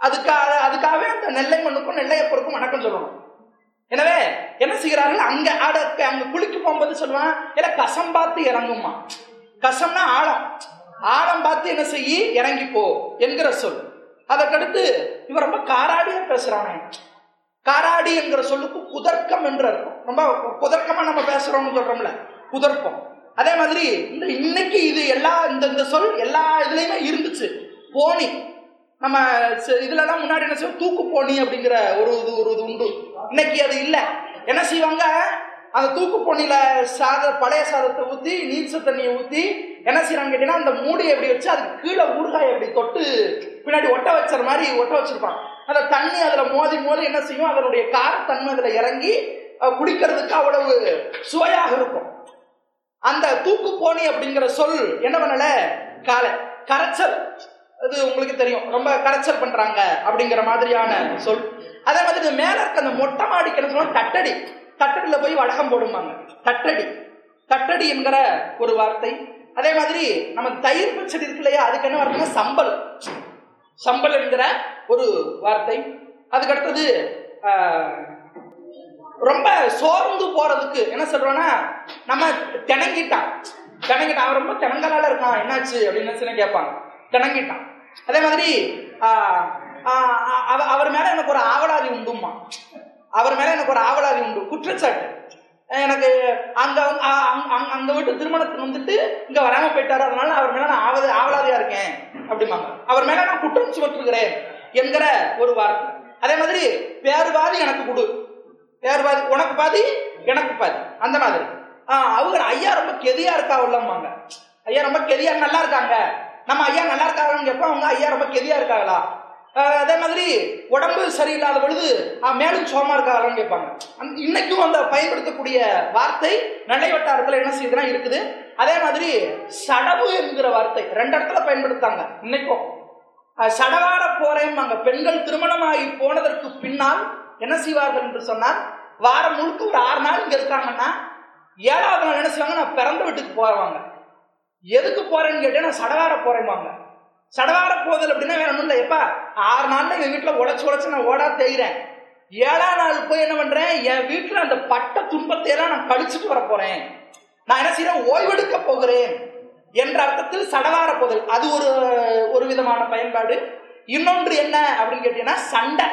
அதுக்காக அதுக்காகவே அந்த நெல்லை மண்ணுக்கும் நெல்லையப்பருக்கும் வணக்கம் சொல்லணும். எனவே என்ன செய்கிறார்கள்? அங்க ஆட அங்க குளிக்க போகும்போது சொல்லுவான் இல்ல கசம் பார்த்து இறங்குமா கசம்னா ஆழம். ஆழம் பார்த்து என்ன செய்யி இறங்கி போ என்கிற சொல். அதற்கடுத்து இவன் ரொம்ப காராடியா பேசுறானே. காராடி என்கிற சொல்லுக்கு குதர்க்கம் என்று இருக்கும் ரொம்ப குதர்க்கமா நம்ம பேசுறோம்னு சொல்றோம்ல குதர்க்கம் அதே மாதிரி இந்த இன்னைக்கு இது எல்லா இந்த இந்த சொல் எல்லா இதுலயுமே இருந்துச்சு. போனி. நம்ம ச- இதுலலாம் முன்னாடி என்ன செய்வோம்? தூக்கு போனி அப்படிங்கிற ஒரு இது ஒரு இது உண்டு. இன்னைக்கு அது இல்லை. என்ன செய்வாங்க? அந்த தூக்கு போனியில சாத பழைய சாதத்தை ஊத்தி நீச்ச தண்ணியை ஊத்தி என்ன செய்யறாங்க கேட்டீங்கன்னா அந்த மூடியை எப்படி வச்சு அதுக்கு கீழே ஊறுகாய் அப்படி தொட்டு பின்னாடி ஒட்ட வச்சுற மாதிரி ஒட்ட வச்சிருப்பாங்க. அந்த தண்ணி அதில் மோதி மோதி என்ன செய்யும்? அதனுடைய காரத்தன்மை அதில் இறங்கி குடிக்கிறதுக்கு அவ்வளவு சுவையாக இருக்கும். அந்த தூக்கு போனி அப்படிங்கிற சொல் என்ன பண்ணல? காலை. கரைச்சல். அது உங்களுக்கு தெரியும். ரொம்ப கரைச்சல் பண்றாங்க அப்படிங்கிற மாதிரியான சொல். அதே மாதிரி மேல இருக்க அந்த மொட்டை மாடி கிணத்துல தட்டடி. தட்டடியில் போய் வடகம் போடுவாங்க தட்டடி. தட்டடி என்கிற ஒரு வார்த்தை. அதே மாதிரி நம்ம தயிர் பச்சடி இருக்கு இல்லையா? அதுக்கு என்ன வார்த்தைன்னா சம்பல். சம்பல் என்கிற ஒரு வார்த்தை. அதுக்கு அடுத்தது ரொம்ப சோர்ந்து போறதுக்கு என்ன சொல்றோம்னா நம்ம திணங்கிட்டான் திணங்கிட்டான் அவன் ரொம்ப திணங்கலால இருக்கான். என்னாச்சு அப்படின்னு சொல்லி கேட்பாங்க. திணங்கிட்டான் அதே மாதிரி அவர் மேல எனக்கு ஒரு ஆவலாதி உண்டுமா அவர் மேல எனக்கு ஒரு ஆவலாதி உண்டு. குற்றச்சாட்டு. எனக்கு அங்க அங்க- வீட்டு திருமணத்துக்கு வந்துட்டு இங்க வராம போயிட்டாரு. அதனால அவர் மேல நான் ஆவத ஆவலாதியா இருக்கேன். அப்படிம்பாங்க. அவர் மேல நான் குற்றம் சுமற்றுகிறேன் என்கிற ஒரு வார்த்தை. அதே மாதிரி பேரு பாதி எனக்கு கொடு. பேரு பாதி உனக்கு பாதி எனக்கு பாதி. அந்த மாதிரி. ஆஹ் அவங்க ஐயா ரொம்ப கெதியா இருக்கா உள்ளம்மாங்க ஐயா ரொம்ப கெதியா நல்லா இருக்காங்க. நம்ம ஐயா நல்லா இருக்காங்கன்னு கேட்போம். அவங்க ஐயா ரொம்ப கெதியா இருக்காங்களா? அதே மாதிரி உடம்பு சரியில்லாத பொழுது மேலும் சோமா இருக்காங்களான்னு கேட்பாங்க. இன்னைக்கும் அந்த பயன்படுத்தக்கூடிய வார்த்தை நடை வட்டாரத்தில் என்ன செய்யுதுன்னா இருக்குது. அதே மாதிரி சடவு என்கிற வார்த்தை ரெண்டு இடத்துல பயன்படுத்தாங்க இன்னைக்கும். சடவாட போறேன்பாங்க பெண்கள் திருமணமாகி போனதற்கு பின்னால் என்ன செய்வார்கள் என்று சொன்னால் வாரம் முழுக்க ஒரு ஆறு நாள் இங்க இருக்காங்கன்னா ஏழாவது நாள் என்ன செய்வாங்க நான் பிறந்த வீட்டுக்கு போறவாங்க எதுக்கு போறேன்னு கேட்டேன் நான் சடவார போறேன்பாங்க சடவார போதல் அப்படின்னா வேற ஒன்றும் இல்லை. எப்பா ஆறு நாள்ல எங்க வீட்டுல உழைச்சி உழைச்சு நான் ஓடா தேய்கிறேன் ஏழாம் நாள் போய் என்ன பண்றேன்? என் வீட்டுல அந்த பட்ட துன்பத்தை எல்லாம் நான் கழிச்சுட்டு வர போறேன். நான் என்ன செய்யறேன் ஓய்வெடுக்க போகிறேன் என்ற அர்த்தத்தில் சடவார போதல். அது ஒரு ஒரு விதமான பயன்பாடு. இன்னொன்று என்ன அப்படின்னு கேட்டீங்கன்னா சண்டை.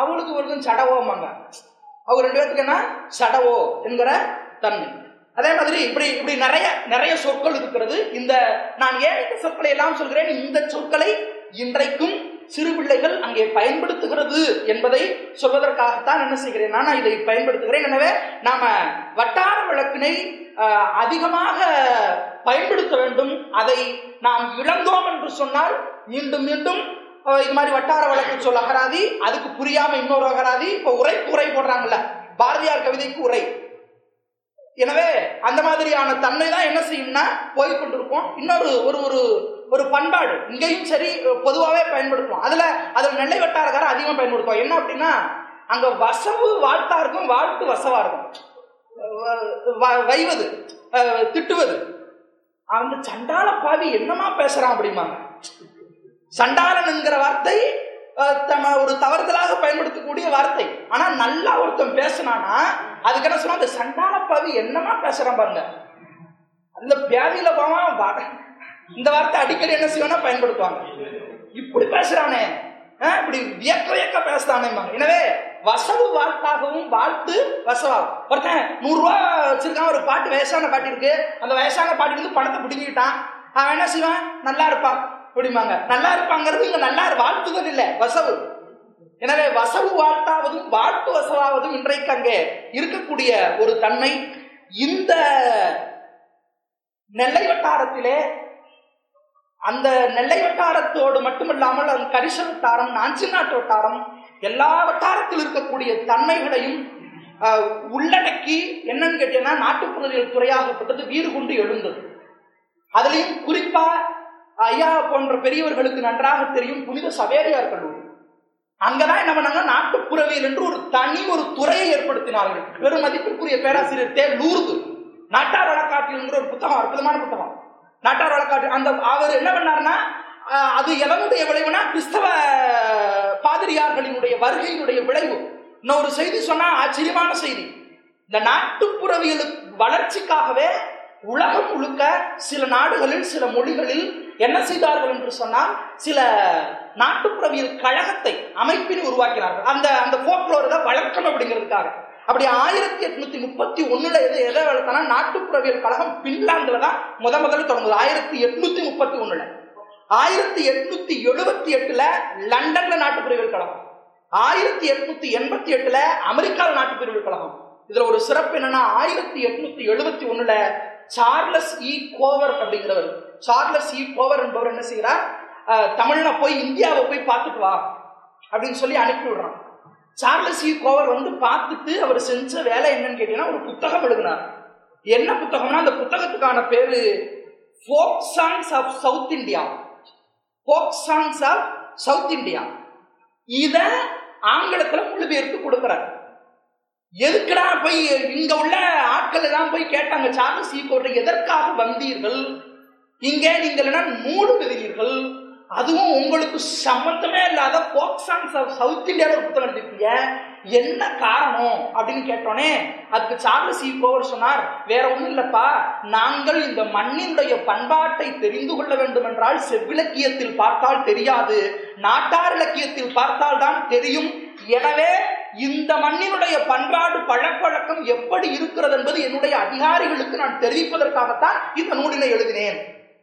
அவளுக்கு ஒருக்கும் சடவோம்பாங்க. அவங்க ரெண்டு பேர்த்துக்கு என்ன? சடவோ என்கிற தன்மை. அதே மாதிரி இப்படி இப்படி நிறைய நிறைய சொற்கள் இருக்கிறது. இந்த நான் ஏன் இந்த சொற்களை எல்லாம் சொல்கிறேன். இந்த சொற்களை இன்றைக்கும் சிறு பிள்ளைகள் அங்கே பயன்படுத்துகிறது என்பதை சொல்வதற்காகத்தான் என்ன செய்கிறேன்? நான் இதை பயன்படுத்துகிறேன். எனவே நாம வட்டார வழக்கினை அதிகமாக பயன்படுத்த வேண்டும். அதை நாம் இழந்தோம் என்று சொன்னால் மீண்டும் மீண்டும் இது மாதிரி வட்டார வழக்கு சொல் அகராதி அதுக்கு புரியாம இன்னொரு அகராதி இப்போ உரை உரை போடுறாங்கல்ல. பாரதியார் கவிதைக்கு உரை. எனவே அந்த மாதிரியான தன்மை தான் என்ன செய்யும்னா போய் இன்னொரு ஒரு ஒரு ஒரு பண்பாடு. இங்கேயும் சரி பொதுவாகவே பயன்படுத்துவோம். அதில் அதில் நெல்லை வட்டாரக்காரர் அதிகமாக பயன்படுத்துவோம் என்ன அப்படின்னா அங்கே வசவு வாழ்த்தா இருக்கும் வாழ்த்து வசவா இருக்கும். வ- வைவது திட்டுவது. அந்த சண்டால பாவி என்னமா பேசுறான் அப்படிம்பாங்க. சண்டாளன் என்கிற வார்த்தை அஹ், தம ஒரு தவறுதலாக பயன்படுத்தக்கூடிய வார்த்தை. ஆனா நல்லா ஒருத்தன் பேசினானா அதுக்கு என்ன சொன்னா அந்த சண்டான பாவி என்னமா பேசுறான் பாருங்க. அந்த பியாதியில போவான் இந்த வார்த்தை அடிக்கடி என்ன செய்வானா பயன்படுத்துவாங்க. இப்படி பேசுறானே. இப்படி வியக்க வியக்க பேசுறானே எனவே வசவு வாழ்த்தாகவும் வாழ்த்து வசவாகும். ஒருத்தன் நூறு ரூபா வச்சிருக்கான் ஒரு பாட்டு வயசான பாட்டு இருக்கு. அந்த வயசான பாட்டுக்கு வந்து பணத்தை பிடிங்கிட்டான் அவன் என்ன செய்வான்? நல்லா இருப்பான். அப்படிம்பாங்க நல்லா இருப்பாங்கிறது இங்க நல்லா வாழ்த்துதல் இல்லை வசவு. எனவே வசவு வாழ்த்தாவதும் வாழ்த்து வசவாவதும் இன்றைக்கு அங்கே இருக்கக்கூடிய ஒரு தன்மை. இந்த நெல்லை வட்டாரத்திலே அந்த நெல்லை வட்டாரத்தோடு மட்டுமல்லாமல் அந்த கரிச வட்டாரம் நாஞ்சி நாட்டு வட்டாரம் எல்லா வட்டாரத்தில் இருக்கக்கூடிய தன்மைகளையும் உள்ளடக்கி என்னன்னு கேட்டீங்கன்னா நாட்டுப்புறவியல் துறையாகப்பட்டது வீறு கொண்டு எழுந்தது. அதுலேயும் குறிப்பா ஐயா போன்ற பெரியவர்களுக்கு நன்றாக தெரியும் புனித சவேரியார் கல்லூரி அங்கதான் என்ன பண்ணாங்க? நாட்டுப்புறவியல் என்று ஒரு தனி ஒரு துறையை ஏற்படுத்தினார்கள். பெரும் மதிப்பிற்குரிய பேராசிரியர் தே. லூர்து. நாட்டார் வழக்காட்டில் என்கிற ஒரு புத்தகம் அற்புதமான புத்தகம். நாட்டார் வழக்காட்டு அந்த அவர் என்ன பண்ணாருன்னா அது எதனுடைய விளைவுனா கிறிஸ்தவ பாதிரியார்களினுடைய வருகையினுடைய விளைவு. இன்னொரு செய்தி சொன்னா ஆச்சரியமான செய்தி. இந்த நாட்டுப்புறவியலுக்கு வளர்ச்சிக்காகவே உலகம் முழுக்க சில நாடுகளில் சில மொழிகளில் என்ன செய்தார்கள் என்று சொன்னால் சில நாட்டுப்புறவியல் கழகத்தை அமைப்பினை உருவாக்கினார்கள். அந்த அந்த போக்லோரை வளர்க்கணும் அப்படிங்கிறதுக்காக. அப்படி ஆயிரத்தி எட்நூத்தி முப்பத்தி ஒண்ணுல எது எதை வளர்த்தனா நாட்டுப்புறவியல் கழகம் பின்லாந்துல தான் முத முதல்ல தொடங்குது. ஆயிரத்தி எட்நூத்தி முப்பத்தி ஒண்ணுல. ஆயிரத்தி எட்நூத்தி எழுபத்தி எட்டுல லண்டன்ல நாட்டுப்புறவியல் கழகம். ஆயிரத்தி எட்நூத்தி எண்பத்தி எட்டுல அமெரிக்காவில் நாட்டுப்புறவியல் கழகம். இதுல ஒரு சிறப்பு என்னன்னா ஆயிரத்தி எட்நூத்தி எழுபத்தி ஒண்ணுல சார்லஸ் இ கோவர் அப்படிங்கிறவர் சார்லஸ் இ கோவர் என்பவர் என்ன செய்கிறார் அஹ், தமிழ்ல போய் இந்தியாவை போய் பார்த்துட்டு வா அப்படின்னு சொல்லி அனுப்பி விடுறான். சார்லஸ் இ கோவர் வந்து பார்த்துட்டு அவர் செஞ்ச வேலை என்னன்னு கேட்டீங்கன்னா ஒரு புத்தகம் எழுதினார். என்ன புத்தகம்னா அந்த புத்தகத்துக்கான பேரு folk songs of South India folk songs of South India இத ஆங்கிலத்துல மொழிபெயர்த்து கொடுக்கிறார். எதுக்குடா போய் இங்க உள்ள ஆட்கள் எல்லாம் போய் கேட்டாங்க சார்லஸ் ஈ கோவர் எதற்காக வந்தீர்கள்? இங்கே நீங்கள் என்ன மூடுகிறீர்கள் அதுவும் உங்களுக்கு சம்மந்தமே இல்லாத ஃபோக் சாங்ஸ் ஆஃப் சவுத் இந்தியாவில் ஒரு புத்தகம் எழுதிருக்கீங்க என்ன காரணம் அப்படின்னு கேட்டோனே அதுக்கு சார்லஸ் ஈ கோவர் சொன்னார் வேற ஒன்றும் இல்லப்பா நாங்கள் இந்த மண்ணினுடைய பண்பாட்டை தெரிந்து கொள்ள வேண்டும் என்றால் செவ்விலக்கியத்தில் பார்த்தால் தெரியாது. நாட்டார் இலக்கியத்தில் பார்த்தால் தான் தெரியும். எனவே இந்த மண்ணினுடைய பண்பாடு பழக்கவழக்கம் எப்படி இருக்கிறது என்பது என்னுடைய அதிகாரிகளுக்கு நான் தெரிவிப்பதற்காகத்தான் இந்த நூலினை எழுதினேன்.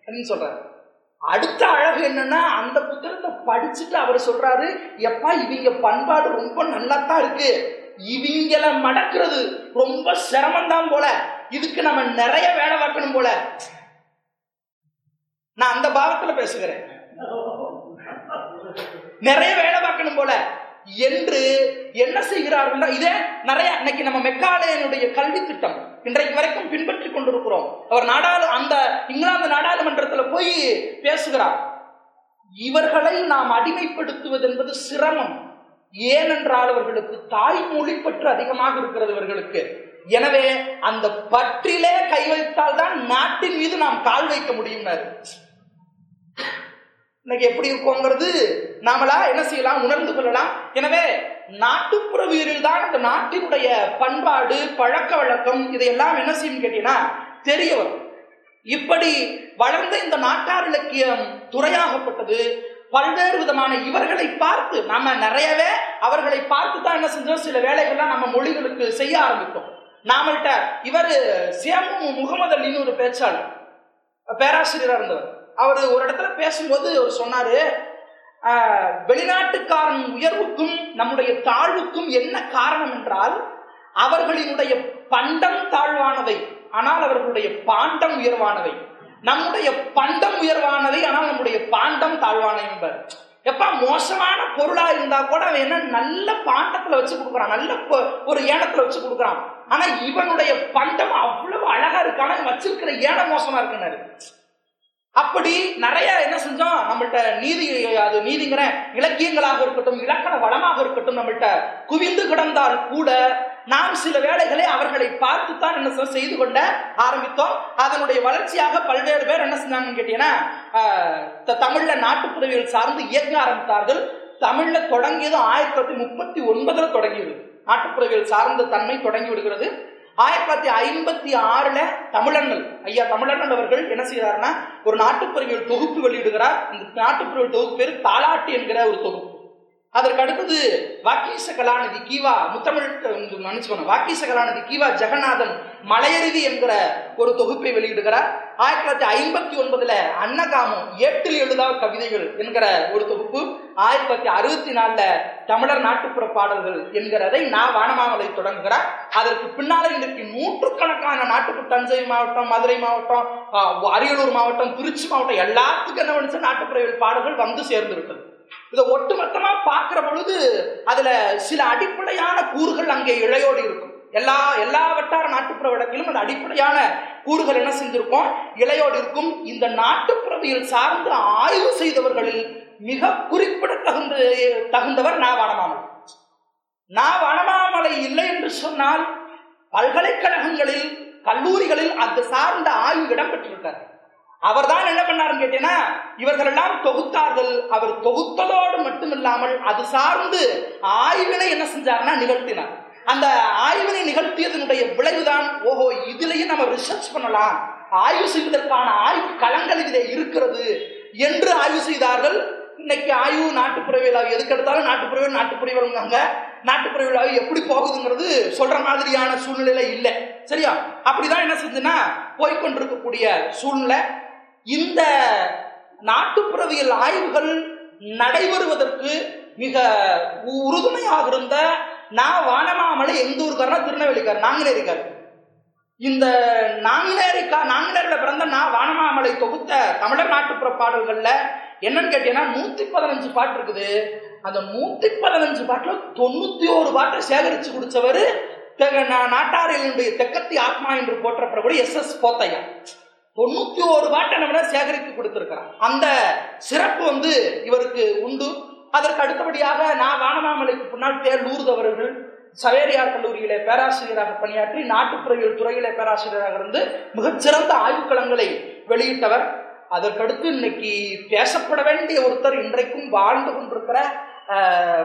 அப்படின்னு சொல்றாரு. அடுத்த அழகு என்னன்னா அந்த புத்தகத்தை படிச்சுட்டு அவர் சொல்றாரு எப்பா இவங்க பண்பாடு ரொம்ப நல்லா தான் இருக்கு. இவங்கள மடக்கிறது ரொம்ப சிரமம் போல. இதுக்கு நம்ம நிறைய வேலை பார்க்கணும் போல. நான் அந்த பாவத்துல பேசுகிறேன். நிறைய வேலை பார்க்கணும் போல. என்று என்ன செய்கிறார்கள் இதே நிறைய இன்னைக்கு நம்ம மெக்காலயனுடைய கல்வி திட்டம். இன்றைக்கு வரைக்கும் பின்பற்றி கொண்டிருக்கிறோம். அவர் நாடாளு அந்த இங்கிலாந்து நாடாளுமன்றத்தில் போய் பேசுகிறார். இவர்களை நாம் அடிமைப்படுத்துவது என்பது சிரமம். ஏனென்றால் அவர்களுக்கு தாய்மொழி பற்று அதிகமாக இருக்கிறது இவர்களுக்கு. எனவே அந்த பற்றிலே கை வைத்தால் தான் நாட்டின் மீது நாம் கால் வைக்க முடியும் இன்னைக்கு எப்படி இருக்கோங்கிறது? நாமளா என்ன செய்யலாம்? உணர்ந்து கொள்ளலாம். எனவே நாட்டுப்புறவியலில் தான் இந்த நாட்டினுடைய பண்பாடு பழக்க வழக்கம் இதையெல்லாம் என்ன செய்யும் கேட்டீங்கன்னா தெரிய வரும். இப்படி வளர்ந்த இந்த நாட்டார் இலக்கியம் துறையாகப்பட்டது. பல்வேறு விதமான இவர்களை பார்த்து நாம நிறையவே அவர்களை பார்த்து தான் என்ன செஞ்சோம்? சில வேலைகள்லாம் நம்ம மொழிகளுக்கு செய்ய ஆரம்பித்தோம். நாமள்கிட்ட இவர் சேமு முகமது அலின்னு ஒரு பேச்சாளர் பேராசிரியராக இருந்தவர். அவர் ஒரு இடத்துல பேசும்போது அவர் சொன்னாரு வெளிநாட்டுக்காரன் உயர்வுக்கும் நம்முடைய தாழ்வுக்கும் என்ன காரணம் என்றால் அவர்களினுடைய பண்டம் தாழ்வானவை ஆனால் அவர்களுடைய பாண்டம் உயர்வானவை நம்முடைய பண்டம் உயர்வானவை ஆனால் நம்முடைய பாண்டம் தாழ்வானவை என்பர். எப்ப மோசமான பொருளா இருந்தா கூட அவன் என்ன நல்ல பாண்டத்துல வச்சு கொடுக்குறான் நல்ல ஒரு ஏனத்துல வச்சு கொடுக்குறான். ஆனா இவனுடைய பண்டம் அவ்வளவு அழகா இருக்கு. ஆனா வச்சிருக்கிற ஏனம் மோசமா இருக்குன்னாரு. அப்படி நிறைய என்ன செஞ்சோம்? நம்மள்ட்ட நீதி அது நீதிங்கிற இலக்கியங்களாக இருக்கட்டும் இலக்கண வளமாக இருக்கட்டும் நம்மள்ட்ட குவிந்து கிடந்தால் கூட நாம் சில வேளைகளை அவர்களை பார்த்து தான் என்ன செஞ்சோம், செய்து கொண்ட ஆரம்பித்தோம். அதனுடைய வளர்ச்சியாக பல்வேறு பேர் என்ன செஞ்சாங்கன்னு கேட்டீங்கன்னா த- தமிழ்ல நாட்டுப்புறவியல் சார்ந்து இயங்க ஆரம்பித்தார்கள். தமிழ்ல தொடங்கியது ஆயிரத்தி தொள்ளாயிரத்தி முப்பத்தி ஒன்பதுல தொடங்கியது. நாட்டுப்புறவியல் சார்ந்த தன்மை தொடங்கி விடுகிறது. ஆயிரத்தி தொள்ளாயிரத்தி ஐம்பத்தி ஆறுல தமிழண்ணல் ஐயா தமிழண்ணல் அவர்கள் என்ன செய்கிறார்னா ஒரு நாட்டுப்புறவியல் தொகுப்பு வெளியிடுகிறார். இந்த நாட்டுப்புறவியல் தொகுப்பு பேர் தாலாட்டு என்கிற ஒரு தொகுப்பு. அதற்கு அடுத்தது வாக்கீச கலாநிதி கீவா முத்தமிழ் மன்னிச்சுக்கணும் வாக்கீச கலாநிதி கீவா ஜெகநாதன் மலையருவி என்கிற ஒரு தொகுப்பை வெளியிடுகிறார். ஆயிரத்தி தொள்ளாயிரத்தி ஐம்பத்தி ஒன்பதுல அன்னகாமம் ஏட்டில் எழுதா கவிதைகள் என்கிற ஒரு தொகுப்பு. ஆயிரத்தி தொள்ளாயிரத்தி அறுபத்தி நாலுல தமிழர் நாட்டுப்புற பாடல்கள் என்கிறதை நான் வானமாமலை தொடங்குகிறார். அதற்கு பின்னால இன்றைக்கு நூற்றுக்கணக்கான நாட்டுப்புற தஞ்சை மாவட்டம் மதுரை மாவட்டம் அரியலூர் மாவட்டம் திருச்சி மாவட்டம் எல்லாத்துக்கும் என்ன பண்ணுச்சு? நாட்டுப்புறவியல் பாடல்கள் வந்து சேர்ந்து விட்டது இதை ஒட்டுமொத்தமா பார்க்கிற பொழுது அதுல சில அடிப்படையான கூறுகள் அங்கே இழையோடு இருக்கும். எல்லா எல்லா வட்டார நாட்டுப்புற வழக்கிலும் அந்த அடிப்படையான கூறுகள் என்ன செஞ்சிருக்கும் இழையோடு இருக்கும். இந்த நாட்டுப்புறவியல் சார்ந்து ஆய்வு செய்தவர்களில் மிக குறிப்பிடத்தகுந்த தகுந்தவர் நா வனமாமலை. நா வனமாமலை இல்லை என்று சொன்னால் பல்கலைக்கழகங்களில் கல்லூரிகளில் அது சார்ந்த ஆய்வு இடம்பெற்றிருக்கார் அவர்தான் என்ன பண்ணாருன்னு கேட்டீங்கன்னா இவர்கள் எல்லாம் தொகுத்தார்கள். அவர் தொகுத்ததோடு மட்டுமில்லாமல் அது சார்ந்து ஆய்வினை என்ன செஞ்சார்னா நிகழ்த்தினார். அந்த ஆய்வினை நிகழ்த்தியதனுடைய விளைவுதான் ஓஹோ இதுலயும் நம்ம ரிசர்ச் பண்ணலாம். ஆய்வு செய்வதற்கான ஆய்வு களங்கள் இதில் இருக்கிறது என்று ஆய்வு செய்தார்கள். இன்னைக்கு ஆய்வு நாட்டுப்புறவியல் ஆய்வு எதுக்கு எடுத்தாலும் நாட்டுப்புறவியல் நாட்டுப்புறவியல்ங்காங்க நாட்டுப்புறவியல் ஆய்வு எப்படி போகுதுங்கிறது சொல்ற மாதிரியான சூழ்நிலையில இல்லை. சரியா? அப்படிதான் என்ன செஞ்சுன்னா போய்கொண்டிருக்கக்கூடிய சூழ்நிலை இந்த நாட்டுப்புறவியல் ஆய்வுகள் நடைபெறுவதற்கு மிக உறுதுணையாக இருந்த நான் வானமாமலை எந்த ஊருக்காரனா திருநெல்வேலிக்கார் நாங்குநேரிக்கார் இந்த நாங்குநேரிக்கா நாங்குநேரில பிறந்த நான் வானமாமலை தொகுத்த தமிழர் நாட்டுப்புற பாடல்களில் என்னன்னு கேட்டீங்கன்னா நூத்தி பதினஞ்சு பாட்டு இருக்குது. அந்த நூத்தி பதினஞ்சு பாட்டில் தொண்ணூத்தி ஒரு பாட்டை சேகரிச்சு குடிச்சவர் நாட்டாரியலினுடைய தெக்கத்தி ஆத்மா என்று போற்றப்படக்கூடிய எஸ். எஸ். போத்தையா. தொண்ணூத்தி ஒரு பாட்டை நம்ம சேகரித்து கொடுத்திருக்கிறார் அந்த சிறப்பு வந்து இவருக்கு உண்டு. அதற்கு அடுத்தபடியாக நான் வானமாமலைக்கு பின்னால் தேர் நூறுதவர்கள் சவேரியார் கல்லூரியிலே பேராசிரியராக பணியாற்றி நாட்டுப்புறவியல் துறையிலே பேராசிரியராக இருந்து மிகச்சிறந்த ஆய்வுக்களங்களை வெளியிட்டவர். அதற்கடுத்து இன்னைக்கு பேசப்பட வேண்டிய ஒருத்தர் இன்றைக்கும் வாழ்ந்து கொண்டிருக்கிற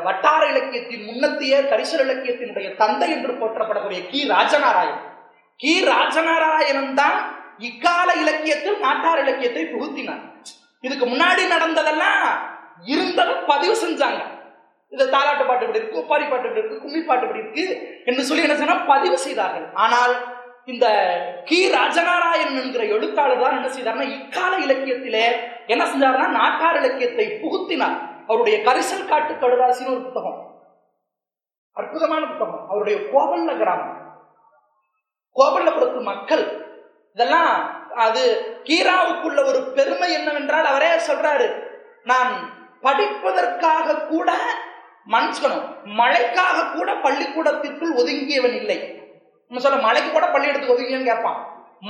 வட்டார இலக்கியத்தின் முன்னத்திய கரிசல் இலக்கியத்தினுடைய தந்தை என்று போற்றப்படக்கூடிய கி. ராஜநாராயணன். கி. ராஜநாராயணன் தான் இக்கால இலக்கியத்தில் நாட்டார் இலக்கியத்தை புகுத்தினார். இதுக்கு முன்னாடி நடந்ததெல்லாம் இருந்ததும் பதிவு செஞ்சாங்க. இந்த தாலாட்டு பாட்டு இப்படி இருக்கு ஒப்பாரி பாட்டு இப்படி இருக்கு கும்மி பாட்டு இப்படி இருக்கு என்று சொல்லி என்ன சொன்னா பதிவு செய்தார்கள். ஆனால் இந்த கி. ராஜநாராயணன் என்கிற எழுத்தாளர் தான் என்ன செய்தார்னா இக்கால இலக்கியத்திலே என்ன செஞ்சார்னா நாட்டார் இலக்கியத்தை புகுத்தினார். அவருடைய கரிசல் காட்டு கடுதாசின்னு ஒரு புத்தகம். அற்புதமான புத்தகம். அவருடைய கோவல்ல கிராமம். கோவல்லபுரத்து மக்கள் இதெல்லாம் அது கீராவுக்குள்ள ஒரு பெருமை என்னவென்றால் அவரே சொல்றாரு நான் படிப்பதற்காக கூட மனுஷனும் மழைக்காக கூட பள்ளிக்கூடத்திற்குள் ஒதுங்கியவன் இல்லை. சொல்ல மழைக்கு கூட பள்ளிக்கூடத்துக்கு ஒதுங்கியன்னு கேட்பான்.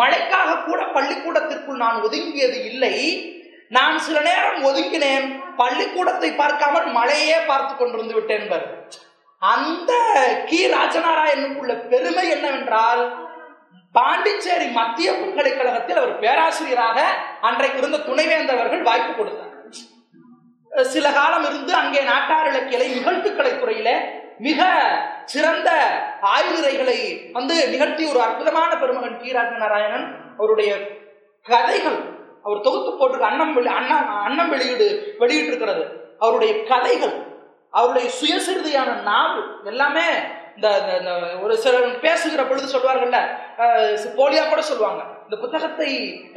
மழைக்காக கூட பள்ளிக்கூடத்திற்குள் நான் ஒதுங்கியது இல்லை. நான் சில நேரம் ஒதுங்கினேன் பள்ளிக்கூடத்தை பார்க்காமல் மழையே பார்த்து கொண்டிருந்து விட்டேன் அந்த கி. ராஜநாராயணனுக்குள்ள பெருமை என்னவென்றால் பாண்டிச்சேரி மத்திய பல்கலைக்கழகத்தில் அவர் பேராசிரியராக அன்றைக்கு இருந்த துணைவேந்தவர்கள் வாய்ப்பு கொடுத்தார். சில காலம் இருந்து அங்கே நாட்டார் இலக்கியலை நிகழ்த்துக்கலை துறையில மிக சிறந்த ஆய்வுரைகளை வந்து நிகழ்த்திய ஒரு அற்புதமான பெருமகன் கி ராஜநாராயணன் அவருடைய கதைகள் அவர் தொகுத்து போட்டு அன்னம் அன்னம் அன்னம் வெளியீடு வெளியிட்டிருக்கிறது. அவருடைய கதைகள் அவருடைய சுயசிறுதியான நாவல் எல்லாமே இந்த இந்த- ஒரு சில பேசுகிற பொழுது சொல்வார்கள்ல போலியா கூட சொல்லுவாங்க இந்த புத்தகத்தை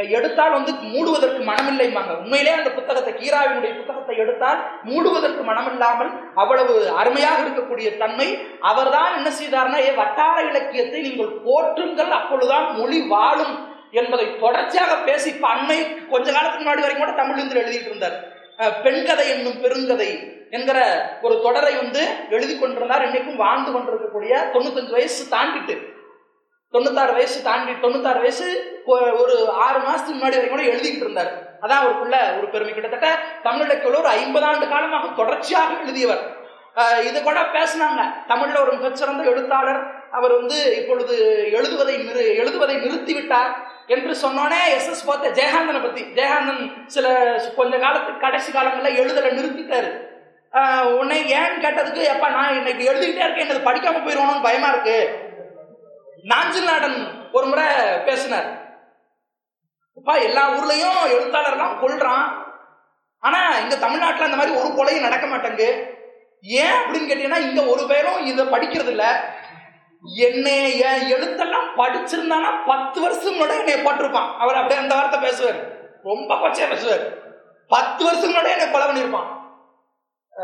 எடுத்தால் வந்து மூடுவதற்கு மனமில்லைமாங்க உண்மையிலே அந்த புத்தகத்தை கீராவினுடைய புத்தகத்தை எடுத்தால் மூடுவதற்கு மனமில்லாமல் அவ்வளவு அருமையாக இருக்கக்கூடிய தன்மை அவர்தான் என்ன செய்தார்னா ஏ வட்டார இலக்கியத்தை நீங்கள் போற்றுங்கள் அப்பொழுதுதான் மொழி வாழும் என்பதை தொடர்ச்சியாக பேசி இப்ப அண்மை கொஞ்ச காலத்துக்கு முன்னாடி வரைக்கும் கூட தமிழ் எழுதிட்டு இருந்தார். பெண்கதை என்னும் பெருங்கதை என்கிற ஒரு தொடரை வந்து எழுதி கொண்டிருந்தார். இன்னைக்கும் வாழ்ந்து கொண்டிருக்கக்கூடிய தொண்ணூத்தஞ்சு வயசு தாண்டிட்டு தொண்ணூத்தாறு வயசு தாண்டி தொண்ணூத்தாறு வயசு ஒரு ஆறு மாசத்துக்கு முன்னாடி வரைக்கும் கூட எழுதிக்கிட்டு இருந்தார். அதான் அவருக்குள்ள ஒரு பெருமை. கிட்டத்தட்ட தமிழ் இலக்கியம் ஒரு ஐம்பது ஆண்டு காலமாக தொடர்ச்சியாக எழுதியவர். இது கூட பேசினாங்க. தமிழ்ல ஒரு மிகச்சிறந்த எழுத்தாளர். அவர் வந்து இப்பொழுது எழுதுவதை நிறு எழுதுவதை நிறுத்திவிட்டார் என்று சொன்னோன்னே எஸ் எஸ் பார்த்த ஜெயகாந்தனை பத்தி. ஜெயகாந்தன் சில கொஞ்ச காலத்துக்கு கடைசி காலங்களில் எழுதலை நிறுத்திட்டாரு. உன்னை ஏன்னு கேட்டதுக்கு எப்பா நான் இன்னைக்கு எழுதிக்கிட்டே இருக்கேன் என்னது படிக்காம போயிடுவானோன்னு பயமா இருக்கு. நாஞ்சில் நாடன் ஒரு முறை பேசினார். அப்பா எல்லா ஊர்லயும் எழுத்தாளர்லாம் கொள்றான் ஆனா இங்க தமிழ்நாட்டுல அந்த மாதிரி ஒரு கொலையும் நடக்க மாட்டேங்கு. ஏன் அப்படின்னு கேட்டீங்கன்னா இங்க ஒரு பேரும் இதை படிக்கிறது இல்ல என்னை என் எழுத்தெல்லாம் படிச்சிருந்தானா பத்து வருஷம் முன்னாடி என்னை போட்டிருப்பான். அவர் அப்படியே அந்த வார்த்தை பேசுவார். ரொம்ப பச்சையா பேசுவார். பத்து வருஷம் முன்னாடி என்னை கொலை பண்ணியிருப்பான்.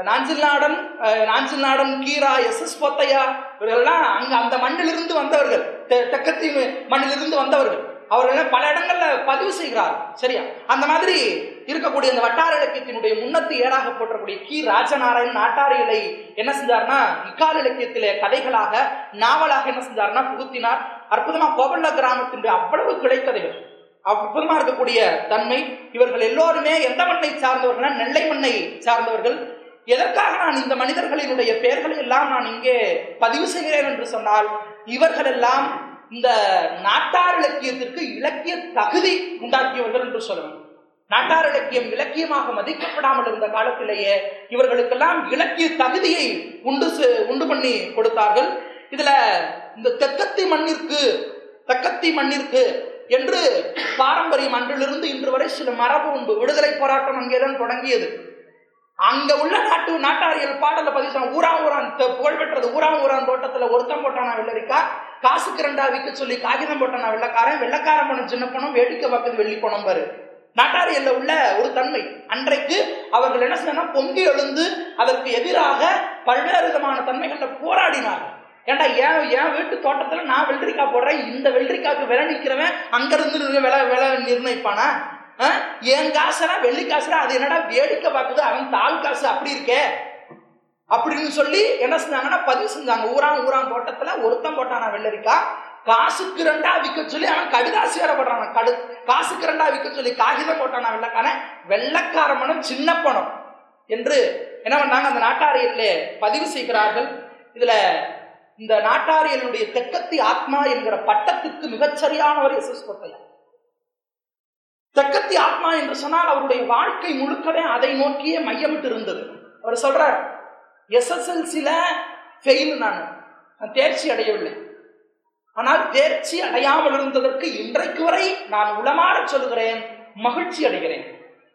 நாஞ்சில் நாடன் நாஞ்சில் நாடன் கீரா எஸ் எஸ் பொத்தையா இவர்கள்லாம் அங்கே அந்த மண்ணிலிருந்து வந்தவர்கள். தெக்கத்தின் மண்ணிலிருந்து வந்தவர்கள். அவர்கள் பல இடங்கள்ல பதிவு செய்கிறார் சரியா? அந்த மாதிரி இருக்கக்கூடிய அந்த வட்டார இலக்கியத்தினுடைய முன்னத்து ஏடாக போற்றக்கூடிய கி. ராஜநாராயண் நாட்டாரியலை என்ன செஞ்சார்னா இக்கால இலக்கியத்திலே கதைகளாக நாவலாக என்ன செஞ்சார்னா புகுத்தினார். அற்புதமா கோவல்ல கிராமத்தினுடைய அவ்வளவு கிளைக்கதைகள். அற்புதமா இருக்கக்கூடிய தன்மை. இவர்கள் எல்லோருமே எந்த மண்ணை சார்ந்தவர்கள்னா நெல்லை மண்ணை சார்ந்தவர்கள். எதற்காக நான் இந்த மனிதர்களினுடைய பெயர்களை எல்லாம் நான் இங்கே பதிவு செய்கிறேன் என்று சொன்னால் இவர்கள் எல்லாம் இந்த நாட்டார் இலக்கியத்திற்கு இலக்கிய தகுதி உண்டாக்கியவர்கள் என்று சொல்லணும். நாட்டார் இலக்கியம் இலக்கியமாக மதிக்கப்படாமல் இருந்த காலத்திலேயே இவர்களுக்கெல்லாம் இலக்கிய தகுதியை உண்டு செ- உண்டு பண்ணி கொடுத்தார்கள். இதுல இந்த தெக்கத்தி மண்ணிற்கு தெக்கத்தி மண்ணிற்கு என்று பாரம்பரியம் அன்றிலிருந்து இன்று வரை சில மரபு உண்டு. விடுதலை போராட்டம் அங்கேதான் தொடங்கியது. அங்க உள்ள நாட்டு நாட்டாரியல் பாடல பதிவு ஊரா ஊரான் புகழ் புகழ்பெற்றது ஊரா ஊரான் தோட்டத்துல ஒருத்தம் போட்டானா வெள்ளரிக்கா காசுக்கு ரெண்டா விற்க சொல்லி காகிதம் போட்டானா வெள்ளக்காரன் வெள்ளக்காரன் பணம் சின்ன பணம் வேடிக்கை பார்க்குது வெள்ளி பணம் பாரு. நாட்டாரியல்ல உள்ள ஒரு தன்மை. அன்றைக்கு அவர்கள் என்ன செய்யணும் பொங்கி எழுந்து அதற்கு எதிராக பல்வேறு விதமான தன்மைகள்ல போராடினார்கள் ஏன்டா ஏன் என் வீட்டு தோட்டத்துல நான் வெள்ளரிக்காய் போடுறேன் இந்த வெள்ளரிக்காய்க்கு விலை நிற்கிறவன் அங்கிருந்து விலை விலை நிர்ணயிப்பானா? என் காசுனா வெள்ளி காசுனா அது என்னடா வேடிக்கை பார்க்குது அவன் தாள் காசு அப்படி இருக்கே. அப்படின்னு சொல்லி என்ன செஞ்சாங்கன்னா பதிவு செஞ்சாங்க. ஊரான் ஊரான் தோட்டத்துல ஒருத்தன் போட்டானா வெள்ளரிக்கா? காசுக்கு ரெண்டா விற்க சொல்லி அவன் கடிதாசி வேற போடுறான் கடு காசுக்கு ரெண்டா விற்க சொல்லி காகிதம் போட்டானா வெள்ளக்கான வெள்ளக்கார மனம் சின்ன பணம் என்று என்ன பண்ணாங்க அந்த நாட்டாரியல்ல பதிவு செய்கிறார்கள். இதுல இந்த நாட்டாரியலுடைய தெக்கத்தி ஆத்மா என்கிற பட்டத்துக்கு மிகச்சரியானவர் எஸ் எஸ் கொட்டையா? தக்கத்தி ஆத்மா என்று சொன்னால் அவருடைய வாழ்க்கை முழுக்கவே அதை நோக்கியே மையமிட்டு இருந்தது அவர் சொல்றார் எஸ்எஸ்எல்சியில ஃபெயில் நான். நான் தேர்ச்சி அடையவில்லை. ஆனால் தேர்ச்சி அடையாமல் இருந்ததற்கு இன்றைக்கு வரை நான் உளமாற சொல்லுகிறேன் மகிழ்ச்சி அடைகிறேன்.